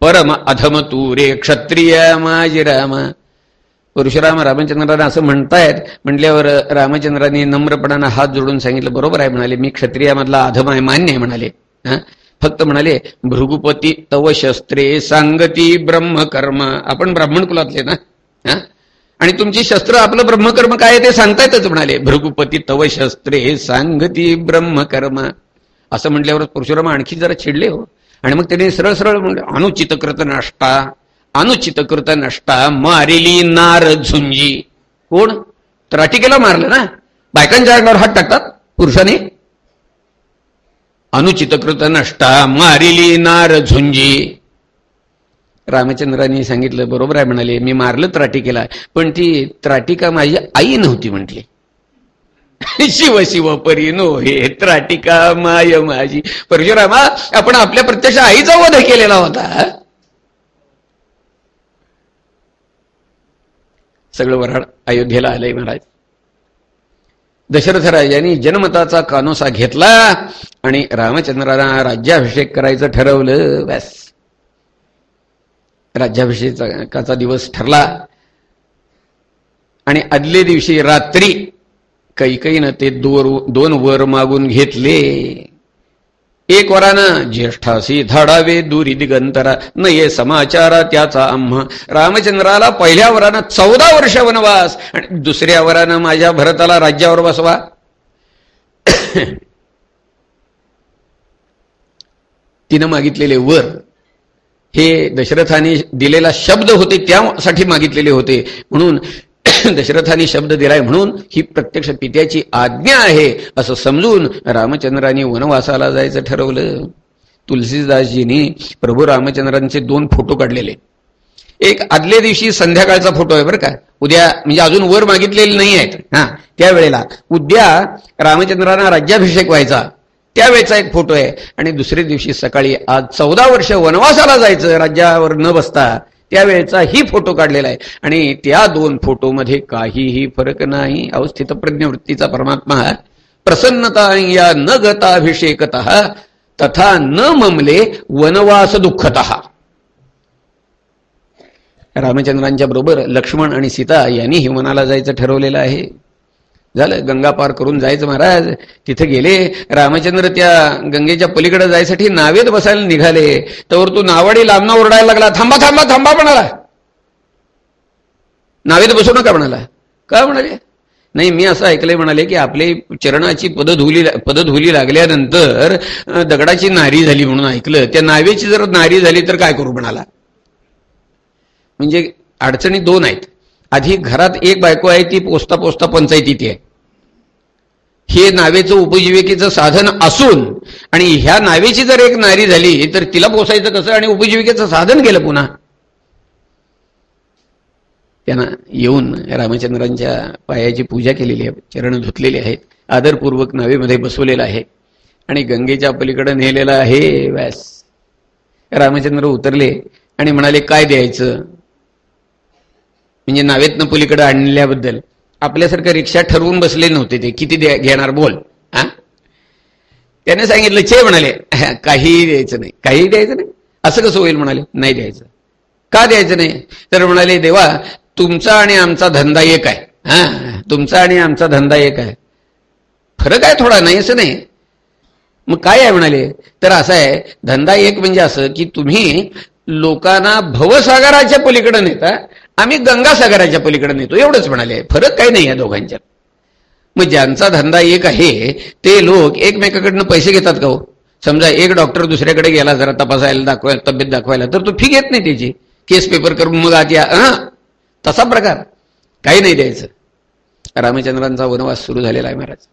Speaker 1: परम अधम तू रे क्षत्रिया माजी रामा. परशुराम रामचंद्रांना असं म्हणतायत म्हटल्यावर रामचंद्रांनी नम्रपणानं हात जोडून सांगितलं बरोबर आहे म्हणाले. मी क्षत्रियामधला अधम आहे मान्य आहे म्हणाले. फक्त म्हणाले भृगुपती तव शस्त्रे सांगती ब्रह्मकर्म. आपण ब्राह्मण कुलातले ना आणि तुमची शस्त्र आपलं ब्रह्मकर्म काय ते सांगतायतच म्हणाले. भृगुपती तव शस्त्रे सांगती ब्रह्मकर्म. असं म्हटल्यावर परशुराम आणखी जरा चिडले हो. आणि मग त्याने सरळ सरळ म्हणले अनुचितकृत नष्टा अनुचितकृत नष्टा मारिली नार झुंजी. कोण? त्राटिकेला मारलं ना? बायकांच्या अंगावर हात टाकतात पुरुषाने? अनुचितकृत नष्टा मारिली नार झुंजी. रामचंद्रांनी सांगितलं बरोबर आहे म्हणाले मी मारलं त्राटिकेला पण ती त्राटिका माझी आई नव्हती म्हटली. शिव शिव परी नो हे त्राटिका माय माझी. परशुरामा आपण आपल्या प्रत्यक्ष आईचा वध केलेला होता. सगळं वराड अयोध्येला आलंय महाराज. दशरथ राजांनी जनमताचा कानोसा घेतला आणि रामचंद्राला राज्याभिषेक करायचं ठरवलं व्यास राज्याभिषेकाचा दिवस ठरला. आणि आदले दिवशी रात्री कैकईनं ते दोन वर मागून घेतले. एक वरानं ज्येष्ठासी धाडावे दुरी दिगंतरा न ये समाचारा त्याचा आम्हा. रामचंद्राला पहिल्या वरानं चौदा वर्ष वनवास आणि दुसऱ्या वरानं माझ्या भरताला राज्यावर बसवा. तिनं मागितलेले वर हे दशरथाने दिलेला शब्द होते त्यासाठी मागितलेले होते. म्हणून दशरथाने शब्द दिलाय म्हणून ही प्रत्यक्ष पित्याची आज्ञा आहे असं समजून रामचंद्राने वनवासाला जायचं ठरवलं. तुलसीदासजींनी प्रभू रामचंद्रांचे दोन फोटो काढलेले. एक आदल्या दिवशी संध्याकाळचा फोटो आहे बरं का. उद्या म्हणजे अजून वर मागितलेले नाही आहेत हा त्यावेळेला. उद्या रामचंद्रांना राज्याभिषेक व्हायचा. त्यावेळेचा एक फोटो आहे. आणि दुसऱ्या दिवशी सकाळी आज चौदा वर्ष वनवासाला जायचं राज्यावर न बसता त्यावेळेचा ही फोटो काढलेला आहे. आणि त्या दोन फोटोमध्ये काहीही फरक नाही. अवस्थित प्रज्ञवृत्तीचा परमात्मा प्रसन्नता या न गताभिषेकत तथा न ममले वनवास दुःखत. रामचंद्रांच्या बरोबर लक्ष्मण आणि सीता यांनी ही वनाला जायचं ठरवलेलं आहे. झालं गंगा पार करून जायचं महाराज. तिथे गेले रामचंद्र त्या गंगेच्या पलीकडे जायसाठी नावेत बसायला निघाले. तर तू नावाडी लांबना ओरडायला लागला थांबा थांबा थांबा म्हणाला. नावेत बसू नका म्हणाला. का म्हणाले? नाही मी असं ऐकलंय म्हणाले की आपली चरणाची पद धुली पद धुली लागल्यानंतर दगडाची नारी झाली म्हणून ऐकलं. त्या नावेची जर नारी झाली तर काय करू म्हणाला? म्हणजे अडचणी दोन आहेत. आधी घरात एक बायको आहे ती पोचता पोचता पंचायतीत आहे. हे नावेचं उपजीविकेचं साधन असून आणि ह्या नावेची जर एक नारी झाली तर तिला पोसायचं कसं आणि उपजीविकेचं साधन केलं पुन्हा? त्यांना येऊन रामचंद्रांच्या पायाची पूजा केलेली आहे चरण धुतलेले आहेत आदरपूर्वक नावेमध्ये बसवलेलं आहे आणि गंगेच्या पलीकडे नेलेलं आहे व्यास रामचंद्र उतरले आणि म्हणाले काय द्यायचं? म्हणजे नावेतनं पलीकडे आणल्याबद्दल. आपल्यासारखं रिक्षा ठरवून बसले नव्हते ते. किती घेणार बोल हा? त्याने सांगितलं चे म्हणाले. काहीही द्यायचं नाही. काहीही द्यायचं नाही. असं कसं होईल म्हणाले? नाही द्यायचं. का द्यायचं नाही? तर म्हणाले देवा तुमचा आणि आमचा धंदा एक आहे. हा? तुमचा आणि आमचा धंदा एक आहे. फरक आहे थोडा नाही असं नाही. मग काय आहे म्हणाले? तर असं आहे धंदा एक म्हणजे असं की तुम्ही लोकांना भवसागराच्या पलीकडे नेता आम्ही गंगासागराच्या पलीकडे नेतो. एवढंच म्हणाले. फरक काही नाही या दोघांच्या. मग ज्यांचा धंदा एक आहे ते लोक एकमेकाकडनं पैसे घेतात का हो? समजा एक डॉक्टर दुसऱ्याकडे गेला जरा तपासायला दाखवायला तब्येत दाखवायला तर तो फी घेत नाही त्याची. केस पेपर करून मग आत या. तसा प्रकार. काही नाही द्यायचं. रामचंद्रांचा वनवास सुरू झालेला आहे महाराज.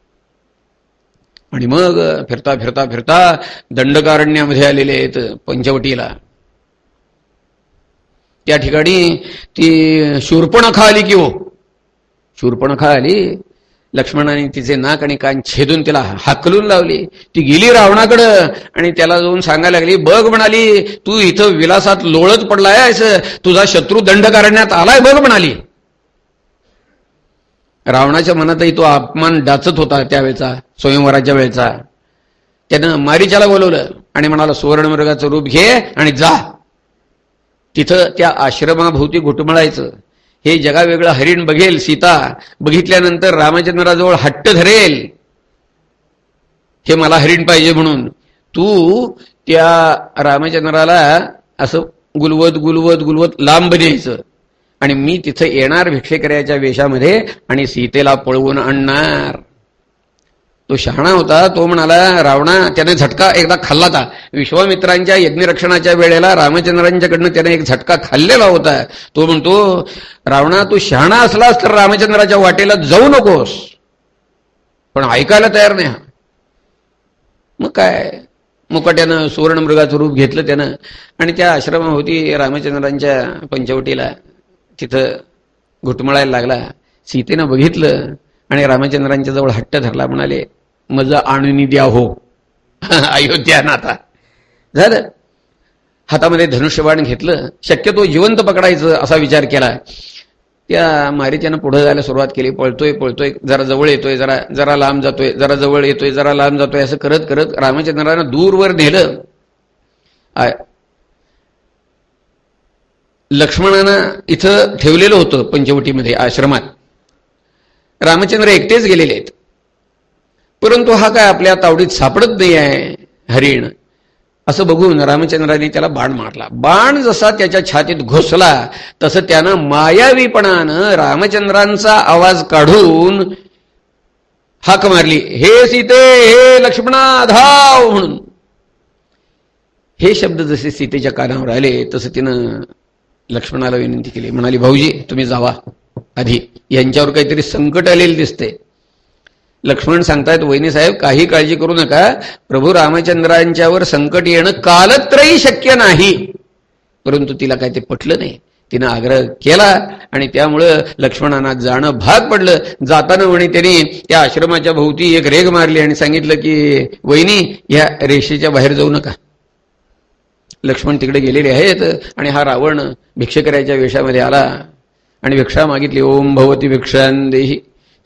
Speaker 1: आणि मग फिरता फिरता फिरता दंडकारण्यामध्ये आलेले आहेत पंचवटीला. त्या ठिकाणी ती शूर्पणखा आली की हो? शूर्पणखा आली लक्ष्मणाने तिचे नाक आणि कान छेदून तिला हाकलून लावली. ती गेली रावणाकडं आणि त्याला जाऊन सांगायला लागली बघ म्हणाली तू इथं विलासात लोळत पडलाय तुझा शत्रू दंड करण्यात आलाय बघ म्हणाली. रावणाच्या मनातही तो अपमान डाचत होता त्यावेळेचा स्वयंवराच्या वेळेचा. त्यानं मारीच्याला बोलवलं आणि म्हणाला सुवर्णमृगाचं रूप घे आणि जा. तिथं त्या आश्रमाभोवती घुटमळायचं. हे जगावेगळं हरिण बघेल सीता बघितल्यानंतर रामचंद्राजवळ हट्ट धरेल. हे मला हरिण पाहिजे म्हणून. तू त्या रामचंद्राला असं गुलवत गुलवत गुलवत लांब द्यायचं आणि मी तिथं येणार भिक्षेकऱ्याच्या वेशामध्ये आणि सीतेला पळवून आणणार. तो शहाणा होता तो म्हणाला रावणा त्याने झटका एकदा खाल्ला होता विश्वामित्रांच्या यज्ञरक्षणाच्या वेळेला रामचंद्रांच्याकडनं त्याने एक झटका खाल्लेला होता. तो म्हणतो रावणा तू शहाणा असलास तर रामचंद्राच्या वाटेला जाऊ नकोस. पण ऐकायला तयार नाही मग काय? मुकाट्यानं सुवर्ण मृगाचं रूप घेतलं त्यानं. आणि त्या आश्रमाभोवती रामचंद्रांच्या पंचवटीला तिथं घुटमळायला लागला. सीतेनं बघितलं आणि रामचंद्रांच्या जवळ हट्ट धरला म्हणाले मज आणून द्या हो. अयोध्या नाता. झालं. हातामध्ये धनुष्यबाण घेतलं. शक्यतो जिवंत पकडायचं असा विचार केला. त्या मारीच्यानं पुढे जायला सुरुवात केली. पळतोय पळतोय. जरा जवळ येतोय जरा जरा लांब जातोय जरा जवळ येतोय जरा लांब जातोय असं करत करत रामचंद्रानं दूरवर नेलं. लक्ष्मणानं इथं ठेवलेलं होतं पंचवटीमध्ये आश्रमात. रामचंद्र एकटेच गेलेले आहेत. परंतु हा काय आपल्या तावडीत सापडत नाही आहे हरिण? असं बघून रामचंद्राने त्याला बाण मारला. बाण जसा त्याच्या छातीत घुसला तसं त्यानं मायावीपणानं रामचंद्रांचा आवाज काढून हाक मारली. हे सीते हे लक्ष्मणा धाव म्हणून. हे शब्द जसे सीतेच्या कानावर आले तसं तिनं लक्ष्मणाला विनंती केली. म्हणाली भाऊजी तुम्ही जावा आधी. यांच्यावर काहीतरी संकट आलेलं दिसते लक्ष्मण सांगतायत वहिनी साहेब काही काळजी करू नका. प्रभू रामचंद्रांच्यावर संकट येणं कालत्रही शक्य नाही. परंतु तिला काय ते पटलं नाही. तिनं आग्रह केला आणि त्यामुळं लक्ष्मणांना जाणं भाग पडलं. जाताना म्हणे त्यांनी त्या आश्रमाच्या भोवती एक रेग मारली आणि सांगितलं की वहिनी या रेषेच्या बाहेर जाऊ नका. लक्ष्मण तिकडे गेलेले आहेत आणि हा रावण भिक्षकऱ्याच्या वेशामध्ये आला आणि भिक्षा मागितली. ओम भवती भिक्षांदेही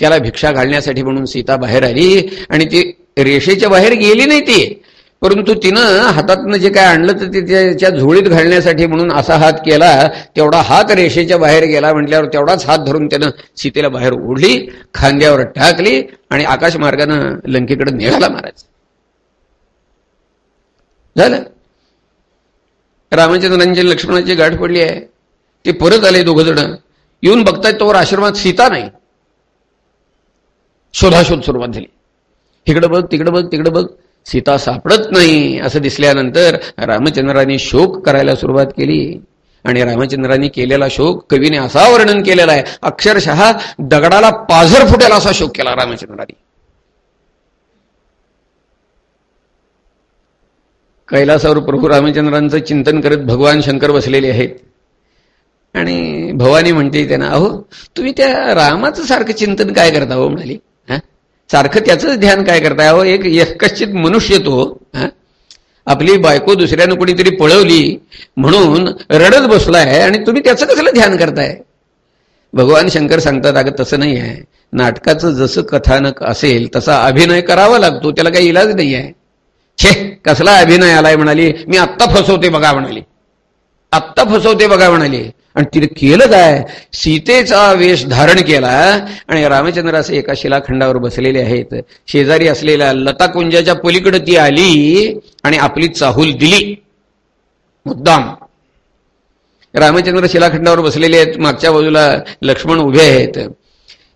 Speaker 1: त्याला भिक्षा घालण्यासाठी म्हणून सीता बाहेर आली आणि ती रेषेच्या बाहेर गेली नाही ती. परंतु तिनं हातातनं जे काय आणलं तर ते त्याच्या झोळीत घालण्यासाठी म्हणून असा हात केला तेवढा हात रेषेच्या बाहेर गेला म्हटल्यावर तेवढाच हात धरून त्यानं सीतेला बाहेर ओढली खांद्यावर टाकली आणि आकाश मार्गानं लंकेकडे निघाला महाराज. झालं? रामचंद्रांची लक्ष्मणाची गाठ पडली आहे. ते परत आले दोघ जण. येऊन बघतायत तोवर आश्रमात सीता नाही. शोधाशोध सुरुवात झाली. इकडं बघ तिकडं बघ तिकडं बघ. सीता सापडत नाही असं दिसल्यानंतर रामचंद्रांनी शोक करायला सुरुवात केली. आणि रामचंद्रांनी केलेला शोक कवीने असा वर्णन केलेला आहे अक्षरशः दगडाला पाझर फुटेल असा शोक केला रामचंद्रांनी. कैलासावर प्रभू रामचंद्रांचं चिंतन करत भगवान शंकर बसलेले आहेत. आणि भवानी म्हणते त्यांना अहो तुम्ही त्या रामाचं सारखं चिंतन काय करता हो? म्हणाली. सारखं त्याचंच ध्यान काय करताय? अहो एक एकश्चित मनुष्य तो आपली बायको दुसऱ्यानं कुणीतरी पळवली म्हणून रडत बसलाय आणि तुम्ही त्याचं कसलं ध्यान करताय? भगवान शंकर सांगतात अगं तसं नाही आहे. नाटकाचं जसं कथानक असेल तसा अभिनय करावा लागतो. त्याला काही इलाज नाही आहे छे कसला अभिनय आलाय म्हणाली? मी आत्ता फसवते बघा म्हणाली. आत्ता फसवते बघा म्हणाली. आणि तिने केलं काय? सीतेचा वेश धारण केला आणि रामचंद्र असे एका शिलाखंडावर बसलेले आहेत. शेजारी असलेल्या लताकुंजाच्या पलीकडे ती आली आणि आपली चाहूल दिली. मुद्दाम. रामचंद्र शिलाखंडावर बसलेले आहेत. मागच्या बाजूला लक्ष्मण उभे आहेत.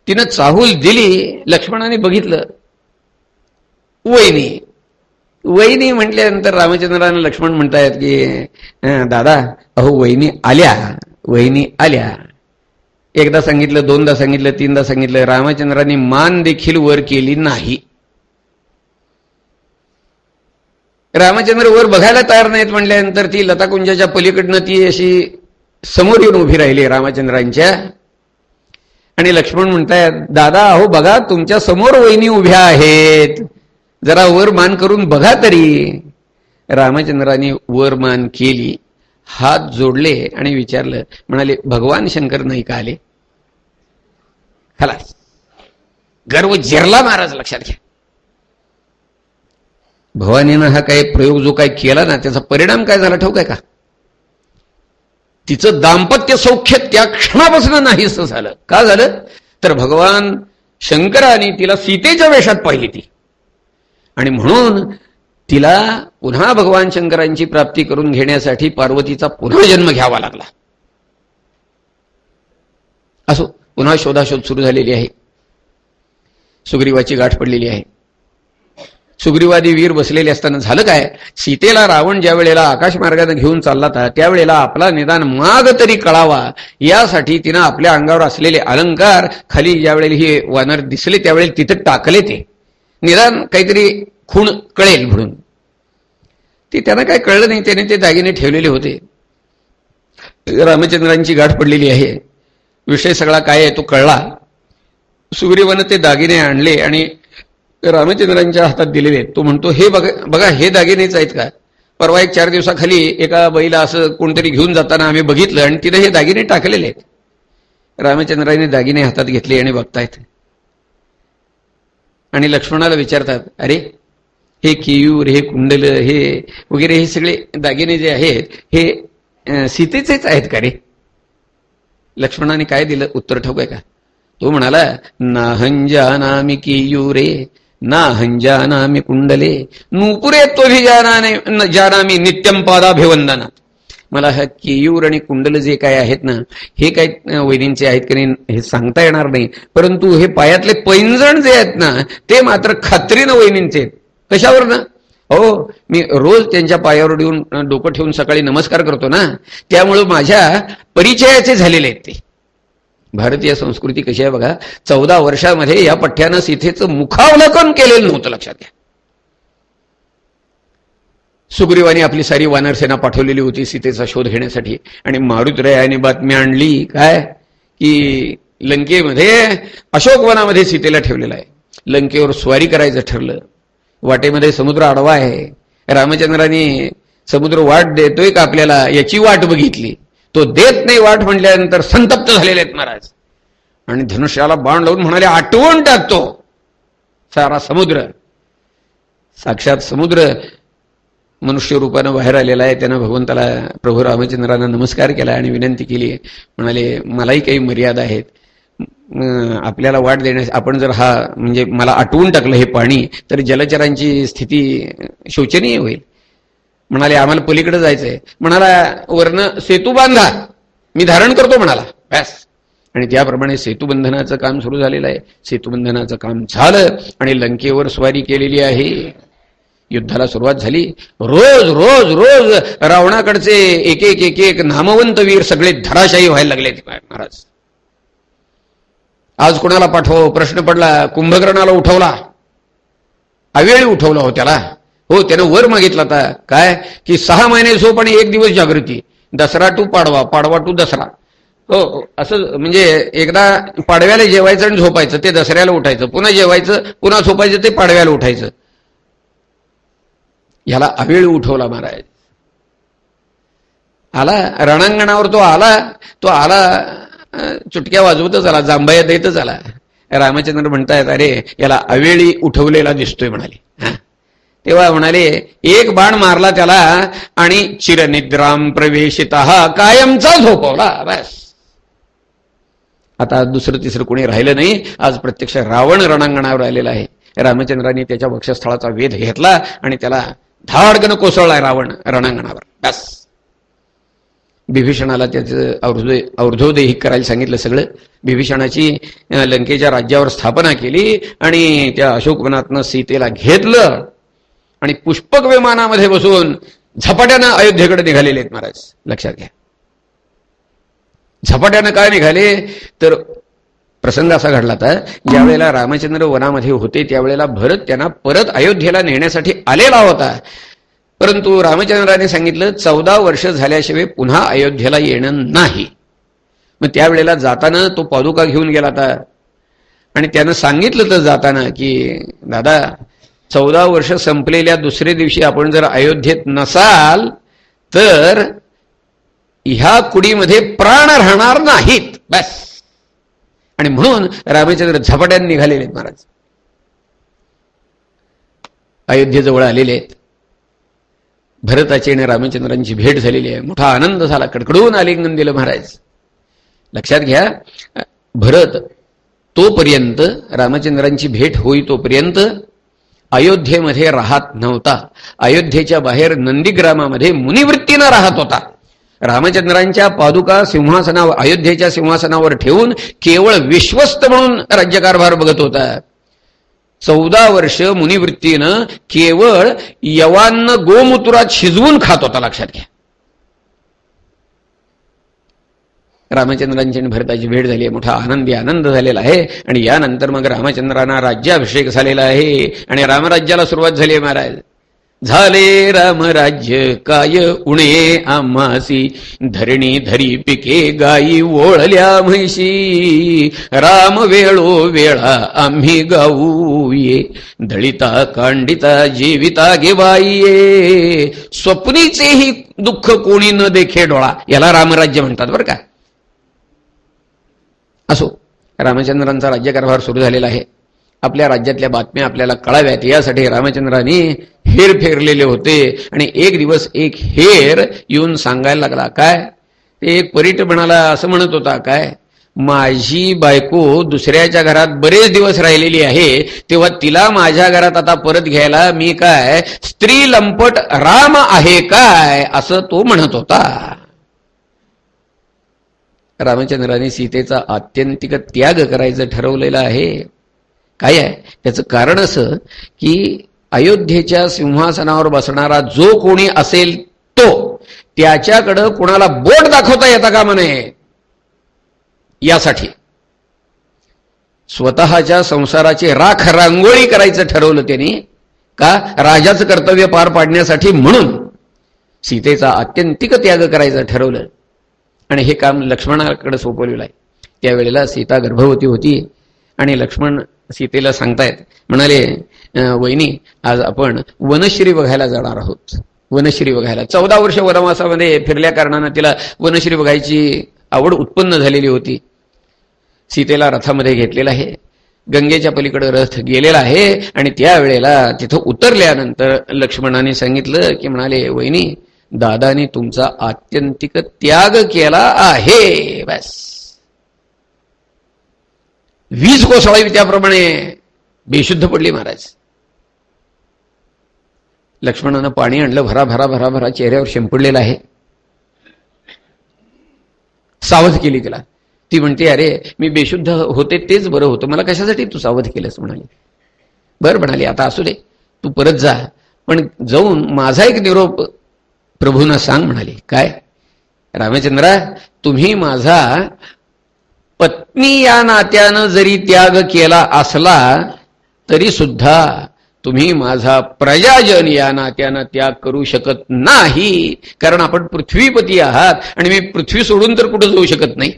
Speaker 1: तिनं चाहूल दिली. लक्ष्मणाने बघितलं. वैनी वहिनी म्हटल्यानंतर रामचंद्राने लक्ष्मण म्हणतायत की दादा अहो वहिनी आल्या. वहिनी आल्या. एकदा सांगितलं दोनदा सांगितलं तीनदा सांगितलं रामचंद्रांनी मान देखील वर केली नाही. रामचंद्र वर बघायला तयार नाहीत म्हटल्यानंतर ती लताकुंजाच्या पलीकडनं ती अशी समोर येऊन उभी राहिली रामचंद्रांच्या. आणि लक्ष्मण म्हणतायत दादा अहो बघा तुमच्यासमोर वहिनी उभ्या आहेत. जरा वर मान करून बघा तरी. रामचंद्राने वर मान केली. हात जोडले आणि विचारलं म्हणाले भगवान शंकर नाही का आले? खलास. गर्व जिरला महाराज लक्षात घ्या. भवानीनं हा काही प्रयोग जो काय केला ना त्याचा परिणाम काय झाला ठेवू काय का? तिचं दाम्पत्य सौख्य त्या क्षणापासून नाहीस झालं. का झालं? तर भगवान शंकराने तिला सीतेच्या वेशात पाहिली ती. आणि म्हणून तिला पुन्हा भगवान शंकरांची प्राप्ती करून घेण्यासाठी पार्वतीचा पुन्हा जन्म घ्यावा लागला. असो पुन्हा शोधाशोध सुरू झालेली आहे. सुग्रीवाची गाठ पडलेली आहे. सुग्रीवादी वीर बसलेले असताना झालं काय? सीतेला रावण ज्या वेळेला आकाशमार्गाने घेऊन चालला होता त्यावेळेला आपला निदान माग तरी कळावा. यासाठी तिनं आपल्या अंगावर असलेले अलंकार खाली ज्यावेळेला हे वानर दिसले त्यावेळेला तिथं टाकले ते. निदान काहीतरी खूण कळेल म्हणून. ते त्यांना काय कळलं नाही त्याने ते दागिने ठेवलेले होते. रामचंद्रांची गाठ पडलेली आहे. विषय सगळा काय आहे तो कळला. सुग्रीवानं ते दागिने आणले आणि रामचंद्रांच्या हातात दिलेले. आहेत तो म्हणतो हे बघा बघा हे दागिनेच आहेत का? परवा एक चार दिवसाखाली एका बैला असं कोणतरी घेऊन जाताना आम्ही बघितलं आणि तिथे हे दागिने टाकलेले आहेत. रामचंद्राने दागिने हातात घेतले आणि बघतायत. आणि लक्ष्मणाला विचारतात अरे हे केयूर हे कुंडल हे वगैरे हे सगळे दागिने जे आहेत हे सीतेचेच आहेत का रे? लक्ष्मणाने काय दिलं? उत्तर ठाऊक आहे का? तो म्हणाला नाहंजानामी केयूरे नाहंजानामी कुंडले नुपुरे तो जानाने जानामी नित्यम पादाभिवंदना मला हा केयूर आणि कुंडल जे काय आहेत ना हे काय वैनींचे आहेत की नाही हे सांगता येणार नाही. परंतु हे पायातले पैंजण जे आहेत ना ते मात्र खात्रीनं वैनींचे आहेत. कशावर ना हो मी रोज त्यांच्या पायावर येऊन डोकं ठेवून सकाळी नमस्कार करतो ना त्यामुळं माझ्या परिचयाचे झालेले आहेत ते. भारतीय संस्कृती कशी आहे बघा चौदा वर्षामध्ये या पठ्ठ्यानं सीथेचं मुखावलोकन केलेलं नव्हतं लक्षात घ्या. सुग्रीवानी आपली सारी वानरसेना पाठवलेली होती सीतेचा शोध घेण्यासाठी आणि मारुतरायाने बातमी आणली काय? की लंकेमध्ये अशोकवनामध्ये सीतेला ठेवलेला आहे. लंकेवर स्वारी करायचं ठरलं. वाटेमध्ये समुद्र आडवा आहे. रामचंद्राने समुद्र वाट देतोय का आपल्याला याची वाट बघितली? तो देत नाही वाट म्हटल्यानंतर संतप्त झालेले आहेत महाराज. आणि धनुष्याला बाण लावून म्हणाले आठवण टाकतो सारा समुद्र. साक्षात समुद्र मनुष्य रूपानं बाहेर आलेला आहे. त्यानं भगवंताला प्रभू रामचंद्रांना नमस्कार केला आणि विनंती केली. म्हणाले मलाही काही मर्यादा आहेत. आपल्याला वाट देण्यास आपण जर हा म्हणजे मला आटवून टाकलं हे पाणी तर जलचरांची स्थिती शोचनीय होईल. म्हणाले आम्हाला पलीकडे जायचंय. म्हणाला वरनं सेतू बांधा. मी धारण करतो म्हणाला. बॅस. आणि त्याप्रमाणे सेतुबंधनाचं काम सुरू झालेलं आहे. सेतुबंधनाचं काम झालं आणि लंकेवर स्वारी केलेली आहे. युद्धाला सुरुवात झाली. रोज रोज रोज रावणाकडचे एक एक एक एक नामवंत वीर सगळे धराशाही व्हायला लागले महाराज. आज कोणाला पाठव प्रश्न पडला कुंभकर्णाला उठवला. अवेळी उठवला हो त्याला. हो त्यानं वर मागितला आता. काय? की सहा महिने झोप आणि एक दिवस जागृती. Dasara to Padwa Padwa to Dasara. हो असं म्हणजे एकदा पाडव्याला जेवायचं आणि झोपायचं ते दसऱ्याला उठायचं. पुन्हा जेवायचं पुन्हा झोपायचं ते पाडव्याला उठायचं. याला अवेळी उठवला महाराज. आला रणांगणावर तो आला तो आला चुटक्या वाजवतच आला जांभया देतच आला रामचंद्र म्हणतायत अरे याला अवेळी उठवलेला दिसतोय म्हणाले. तेव्हा म्हणाले एक बाण मारला त्याला आणि चिरनिद्राम प्रवेशित कायमचा झोपवला बस. आता दुसरं तिसरं कोणी राहिलं नाही आज प्रत्यक्ष रावण रणांगणावर आलेला आहे. रामचंद्राने त्याच्या वक्षस्थळाचा वेध घेतला आणि त्याला धाडगण कोसळलाय रावण रणांगणावर. बस. बिभीषणाला त्याचं और्धोदेही करायला सांगितलं सगळं. बिभीषणाची लंकेच्या राज्यावर स्थापना केली आणि त्या अशोकवनातनं सीतेला घेतलं. आणि पुष्पक विमानामध्ये बसून झपाट्यानं अयोध्येकडे निघालेले आहेत महाराज. लक्षात घ्या. झपाट्यानं काय निघाले? तर प्रसंग असा घडला होता ज्यावेळेला रामचंद्र वनामध्ये होते त्यावेळेला भरत त्यांना परत अयोध्येला नेण्यासाठी आलेला होता. परंतु रामचंद्राने सांगितलं चौदा वर्ष झाल्याशिवाय पुन्हा अयोध्येला येणं नाही. मग त्यावेळेला जाताना तो पादुका घेऊन गेला होता आणि त्यानं सांगितलं तर जाताना की दादा चौदा वर्ष संपलेल्या दुसऱ्या दिवशी आपण जर अयोध्येत नसाल तर ह्या कुडीमध्ये प्राण राहणार नाहीत. बस. आणि म्हणून रामचंद्र झपाट्याने निघालेले आहेत महाराज. अयोध्येजवळ आलेले आहेत. भरताची आणि रामचंद्रांची भेट झालेली आहे. मोठा आनंद झाला. कडकडून आलिंगन दिलं महाराज. लक्षात घ्या भरत तोपर्यंत रामचंद्रांची भेट होई तोपर्यंत अयोध्येमध्ये राहत नव्हता. अयोध्येच्या बाहेर नंदीग्रामामध्ये मुनिवृत्तीनं राहत होता. रामचंद्रांच्या पादुका सिंहासनावर अयोध्येच्या सिंहासनावर ठेवून केवळ विश्वस्त म्हणून राज्यकारभार बघत होता. चौदा वर्ष मुनिवृत्तीनं केवळ यवांना गोमूत्रात शिजवून खात होता लक्षात घ्या. रामचंद्रांची आणि भरताची भेट झाली आहे मोठा आनंदी आनंद झालेला आहे. आणि यानंतर मग रामचंद्रांना राज्याभिषेक झालेला आहे. आणि रामराज्याला सुरुवात झाली आहे महाराज. झाले रामराज्य काय उणे आम्हासी? धरणी धरी पिके गाई ओळल्या म्हशी. राम वेळो वेळा आम्ही गाऊ ये दळिता कांडिता जीविता ये स्वप्नीचेही दुःख कोणी न देखे डोळा. याला रामराज्य म्हणतात बरं का? असो. रामचंद्रांचा राज्यकारभार सुरू झालेला आहे. आपल्या राज्यातल्या बातम्या आपल्याला कळाव्यात. यासाठी रामचंद्रांनी हेर फेरलेले होते. आणि एक दिवस एक हेर येऊन सांगायला लागला काय? एक परीट म्हणाला असं म्हणत होता काय? माझी बायको दुसऱ्याच्या घरात बरेच दिवस राहिलेली आहे. तेव्हा तिला माझ्या घरात आता परत घ्यायला मी काय स्त्री लंपट राम आहे काय असं तो म्हणत होता. रामचंद्राने सीतेचा आत्यंतिक त्याग करायचं ठरवलेलं आहे. काय आहे? त्याचं कारण असं की अयोध्येच्या सिंहासनावर बसणारा जो कोणी असेल तो त्याच्याकडं कोणाला बोट दाखवता येता का म्हणे? यासाठी. स्वतःच्या संसाराची राख रांगोळी करायचं ठरवलं त्यांनी का? राजाचं कर्तव्य पार पाडण्यासाठी म्हणून सीतेचा आत्यंतिक त्याग करायचं ठरवलं. आणि हे काम लक्ष्मणाकडे सोपवलेलं आहे. त्यावेळेला सीता गर्भवती होती. आणि लक्ष्मण सीतेला सांगतायत म्हणाले वहिनी आज आपण वनश्री बघायला जाणार आहोत. वनश्री बघायला. चौदा वर्ष वनवासामध्ये फिरल्या कारणानं तिला वनश्री बघायची आवड उत्पन्न झालेली होती. सीतेला रथामध्ये घेतलेला आहे. गंगेच्या पलीकडे रथ गेलेला आहे आणि त्यावेळेला तिथं उतरल्यानंतर लक्ष्मणाने सांगितलं की म्हणाले वहिनी दादाने तुमचा आत्यंतिक त्याग केला आहे. बस. वीज कोसळावी त्याप्रमाणे बेशुद्ध पडली महाराज. लक्ष्मणानं पाणी आणलं भरा भरा भरा भरा चेहऱ्यावर शिंपडलेला आहे. सावध केली तिला. ती म्हणते अरे मी बेशुद्ध होते तेच बरं होतं. मला कशासाठी तू सावध केलंस? म्हणाली. बरं म्हणाली आता असू दे. तू परत जा. पण जाऊन माझा एक निरोप प्रभूंना सांग म्हणाली. काय? रामचंद्रा तुम्ही माझा पत्नी या नात्यानं जरी त्याग केला असला तरी सुद्धा तुम्ही माझा प्रजाजन या नात्यानं त्याग करू शकत नाही. कारण आपण पृथ्वीपती आहात आणि मी पृथ्वी सोडून तर कुठं जाऊ शकत नाही?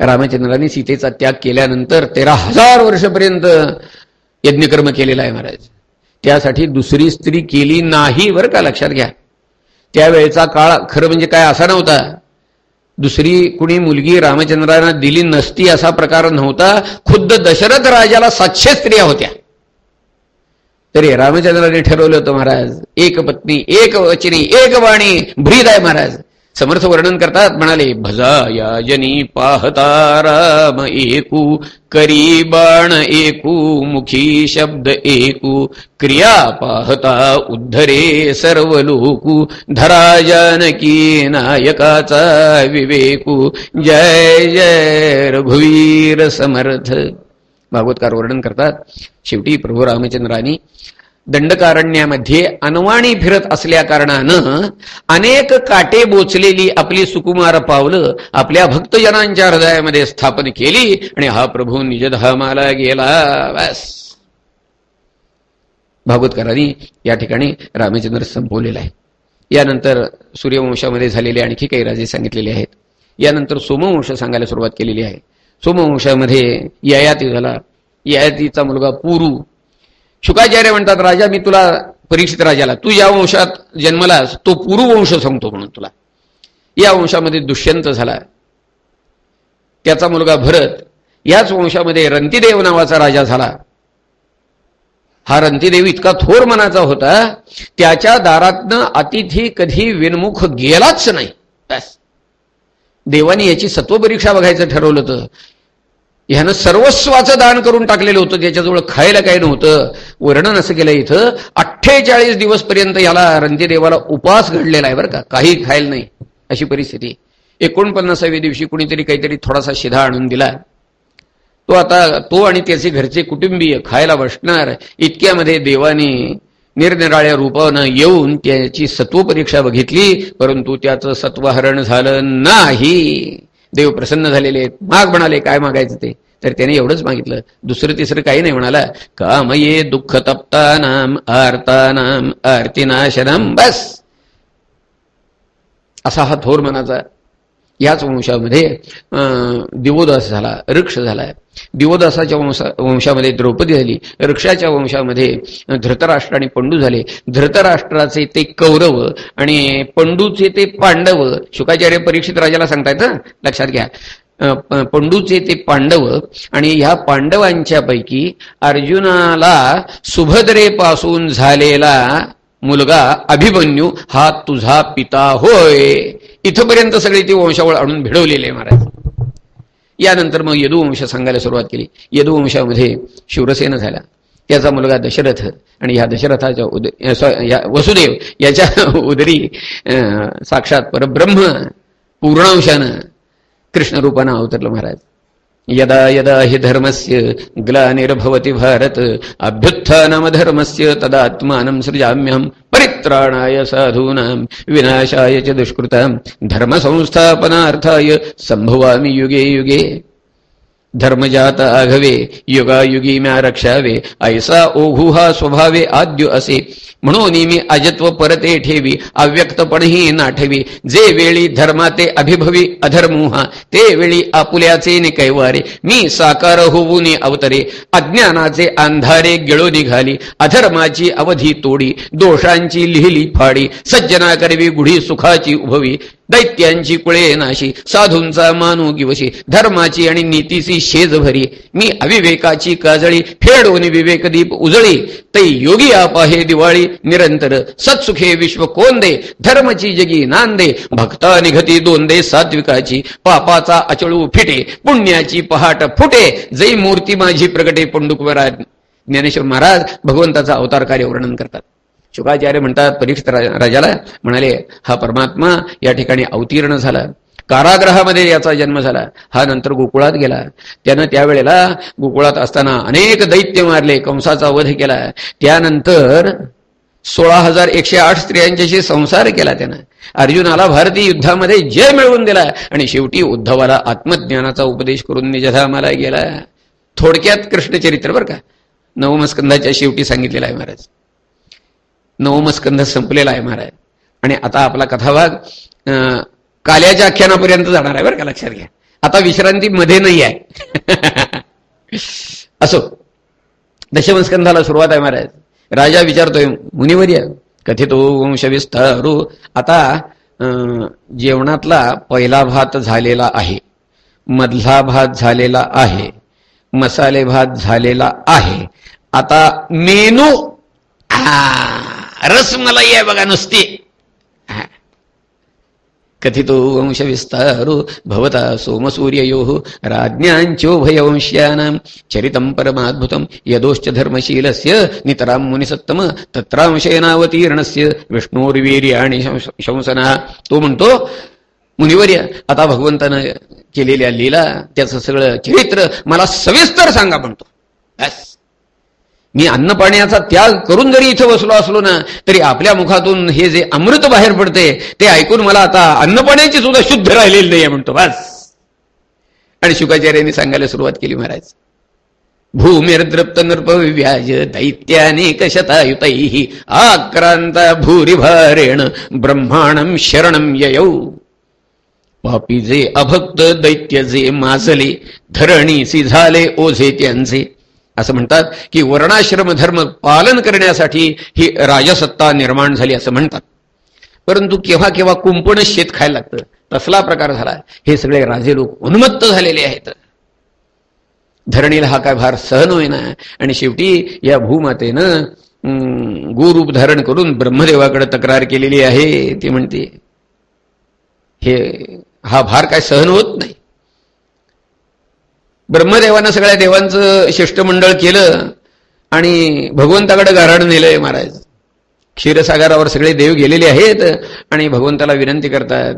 Speaker 1: रामचंद्राने सीतेचा त्याग केल्यानंतर तेरा हजार वर्षपर्यंत यज्ञकर्म केलेला आहे महाराज. त्यासाठी दुसरी स्त्री केली नाही बरं का? लक्षात घ्या. त्यावेळेचा काळ खरं म्हणजे काय असा नव्हता. दुसरी कुणी मुलगी रामचंद्रांना दिली नसती असा प्रकार नव्हता. खुद्द दशरथ राजाला सातशे स्त्रिया होत्या. तरी रामचंद्राने ठरवलं होतं महाराज एक पत्नी एक वचनी एक वाणी ब्रीद आहे महाराज. समर्थ वर्णन करतात म्हणाले भजा या जनी पाहता राम एकू करी बाण एकू मुखी शब्द एकू क्रिया पाहता उद्धरे सर्व लोकू धरा जानकी नायकाचा विवेकू जय जय रघुवीर समर्थ. भागवतकार वर्णन करतात. शेवटी प्रभू रामचंद्रानी दंडकारण्यामध्ये अनवाणी फिरत असल्या कारणानं अनेक काटे बोचलेली आपली सुकुमार पावलं आपल्या भक्तजनांच्या हृदयामध्ये स्थापन केली आणि हा प्रभू निजधामाला गेला. बस. भागवतकरांनी या ठिकाणी रामचंद्र संपवलेला आहे. यानंतर सूर्यवंशामध्ये झालेले आणखी काही राजे सांगितलेले आहेत. यानंतर सोमवंश सांगायला सुरुवात केलेली आहे. सोमवंशामध्ये ययाती झाला ययातीचा मुलगा पुरू शुकाचार्य म्हणतात राजा मी तुला परीक्षित राजाला तू या वंशात जन्मलास तो पुरुवंश सांगतो म्हणून तुला. या वंशामध्ये दुष्यंत झाला. त्याचा मुलगा भरत याच वंशामध्ये रंतीदेव नावाचा राजा झाला. हा रंतीदेव इतका थोर मनाचा होता त्याच्या दारातनं अतिथी कधी विनमुख गेलाच नाही. बस. देवानी याची सत्वपरीक्षा बघायचं ठरवलं होतं. ह्यानं सर्वस्वाचं दान करून टाकलेलं होतं त्याच्याजवळ खायला काही नव्हतं. वर्णन असं केलं इथं अठ्ठेचाळीस दिवस पर्यंत याला रणजीदेवाला उपास घडलेला आहे बरं का. काही खायला नाही अशी परिस्थिती. एकोणपन्नासाव्या दिवशी कुणीतरी काहीतरी थोडासा शिधा आणून दिला. तो आता तो आणि त्याचे घरचे कुटुंबीय खायला बसणार. इतक्यामध्ये देवाने निरनिराळ्या रूपानं येऊन त्याची सत्वपरीक्षा बघितली परंतु त्याचं सत्वहरण झालं नाही. देव प्रसन्न झालेले आहेत. माग म्हणाले काय मागायचं ते? तर त्याने एवढंच मागितलं. दुसरं तिसरं काही नाही म्हणाला. कामये दुःख तप्तानाम आर्तानाम आरतीनाशनम बस! असा हा थोर मनाचा याच वंशामध्ये दिवोदास झाला वृक्ष झाला. दिवोदासाच्या वंशा वंशामध्ये द्रौपदी झाली. वृक्षाच्या वंशामध्ये धृतराष्ट्र आणि पंडू झाले. धृतराष्ट्राचे ते कौरव आणि पंडूचे ते पांडव शुकाचार्य परीक्षित राजाला सांगतायत लक्षात घ्या. पंडूचे ते पांडव आणि ह्या पांडवांच्या पैकी अर्जुनाला सुभद्रेपासून झालेला मुलगा अभिमन्यू हा तुझा पिता होय. इथपर्यंत सगळी ती वंशावळ आणून भिडवलेले महाराज. यानंतर मग यदुवंश सांगायला सुरुवात केली. यदुवंशामध्ये शिवरसेन झाला. त्याचा मुलगा दशरथ आणि ह्या दशरथाच्या उद वसुदेव याच्या उदरी साक्षात परब्रह्म पूर्णांशानं कृष्णरूपानं अवतरलं महाराज. यदा यदा हि धर्मस्य ग्लानिर्भवति भारत अभ्युत्थानमधर्मस्य तदात्मानं सृजाम्यहं परित्राणाय साधूनां विनाशाय च दुष्कृतां धर्मसंस्थापनार्थाय सम्भवामि युगे युगे। धर्मजात आघवे युगायुगी म्या रक्षावे ऐसा ओघू हा स्वभावे आद्य असे. म्हणून मी अजत्व परते ठेवी अव्यक्तपणही नाठवी. जे वेळी धर्माते अभिभवी अधर्मुहा ते वेळी आपुल्याचे कैवारे मी साकार होऊन अवतरे. अज्ञानाचे अंधारे गिळो निघाली. अधर्माची अवधी तोडी. दोषांची लिहिली फाडी. सज्जना करवी गुढी सुखाची उभवी. दैत्यांची कुळे नाशी. साधूंचा मानू गिवशी. धर्माची आणि केली शेज भरी मी अविवेकाची काजळी फेडून विवेकदीप उजळी. तै योगी आप हे दिवाळी निरंतर सत्सुखे विश्व कोंदे धर्मची जगी नांदे भक्ता निघती दोंदे सात्विकाची पापाचा अचळू फिटे पुण्याची पहाट फुटे जै मूर्ती माझी प्रगटे पंडुकवरा ज्ञानेश्वर महाराज भगवंताचा अवतार कार्य वर्णन करतात. शुकाचार्य म्हणतात परीक्षित राजाला म्हणाले हा परमात्मा या ठिकाणी अवतीर्ण झाला. कारागृहामध्ये याचा जन्म झाला. हा नंतर गोकुळात गेला. त्यानं त्यावेळेला गोकुळात असताना अनेक दैत्य मारले कंसाचा वध केला. त्यानंतर सोळा हजार एकशे आठ स्त्रियांच्याशी संसार केला त्यानं. अर्जुनाला भारतीय युद्धामध्ये जय मिळवून दिला आणि शेवटी उद्धवाला आत्मज्ञानाचा उपदेश करून निजधामाला गेला. थोडक्यात कृष्णचरित्र बरं का. नवमस्कंधाच्या शेवटी सांगितलेला आहे महाराज. नवमस्कंध संपलेला आहे महाराज. आणि आता आपला कथाभाग काल्याच्या आख्यानापर्यंत जाणार आहे बरं का लक्षात घ्या. आता विश्रांती मध्ये नाही आहे. असो. दशमस्कंधाला सुरुवात आहे महाराज. राजा विचारतोय मुनिवर्य कथित वंश विस्तारू आता जेवणातला पहिला भात झालेला आहे. मधला भात झालेला आहे. मसाले भात झालेला आहे. आता मेनू रसमलाई आहे बघा नुसती. कथितो वंशविस्तारो भवता सोमसूर्ययो राज्ञाञ्चोभयवंश्यानां चरितं परमाद्भुतं यदोश्च धर्मशीलस्य नितरां मुनिसत्तम तत्रांशयनावतीर्णस्य विष्णोर्वीर्याणि शंसना। तो म्हणतो मुनिवर्य आता भगवंतानं केलेल्या लीला त्याचं सगळं चरित्र मला सविस्तर सांगा म्हणतो. बस. मी अन्न पाण्याचा त्याग करून जरी इथं बसलो असलो ना तरी आपल्या मुखातून हे जे अमृत बाहेर पडते ते ऐकून मला आता अन्न पाण्याची सुद्धा शुद्ध राहिलेली नाही म्हणतो बस. आणि शुकाचार्यांनी सांगायला सुरुवात केली महाराज. भूमिर्द्रप्त व्याज दैत्यानेक शतायुतैः आक्रांत भूरिभारेण ब्रह्माणं शरणम ययौ. पापी जे अभक्त दैत्य जे माजले धरणीसी झाले ओझे त्यांचे असं म्हणतात की वर्णाश्रम धर्म पालन करण्यासाठी ही राजसत्ता निर्माण झाली असं म्हणतात. परंतु केव्हा केव्हा कुंपण शेत खायला लागतं तसला प्रकार झाला हे सगळे राजे लोक उन्मत्त झालेले आहेत. धरणीला हा काय भार सहन होईना. आणि शेवटी या भूमातेनं गुरूप धारण करून ब्रह्मदेवाकडे तक्रार केलेली आहे ती म्हणते हे हा भार काय सहन होत नाही. ब्रह्मदेवानं सगळ्या देवांचं शिष्टमंडळ केलं आणि भगवंताकडे गाराड नेलंय महाराज. क्षीरसागरावर सगळे देव गेलेले आहेत आणि भगवंताला विनंती करतात.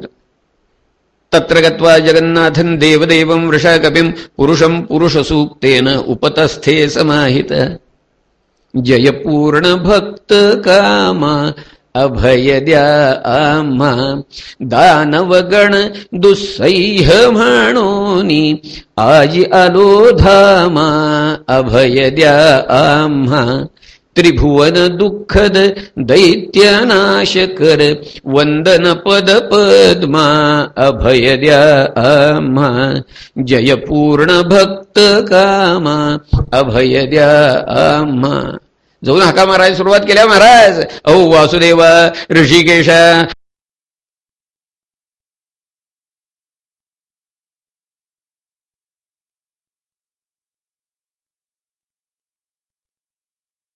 Speaker 1: तत्र गत्वा जगन्नाथन देवदेवं वृषाकपिं पुरुषं पुरुषसूक्तेन उपतस्थे समाहित. जय पूर्ण भक्त कामा अभय द्या आम्हा दानवगण दुस्सह्य म्हणून आजी आलो धामा अभय द्या आम्हा त्रिभुवन दुःखद दैत्यनाशकर वंदन पद पद्मा अभय द्या आम्हा जयपूर्ण भक्त कामा अभय द्या आम्हा जाऊन हाका मारायला सुरुवात केल्या महाराज. औ वासुदेव ऋषिकेश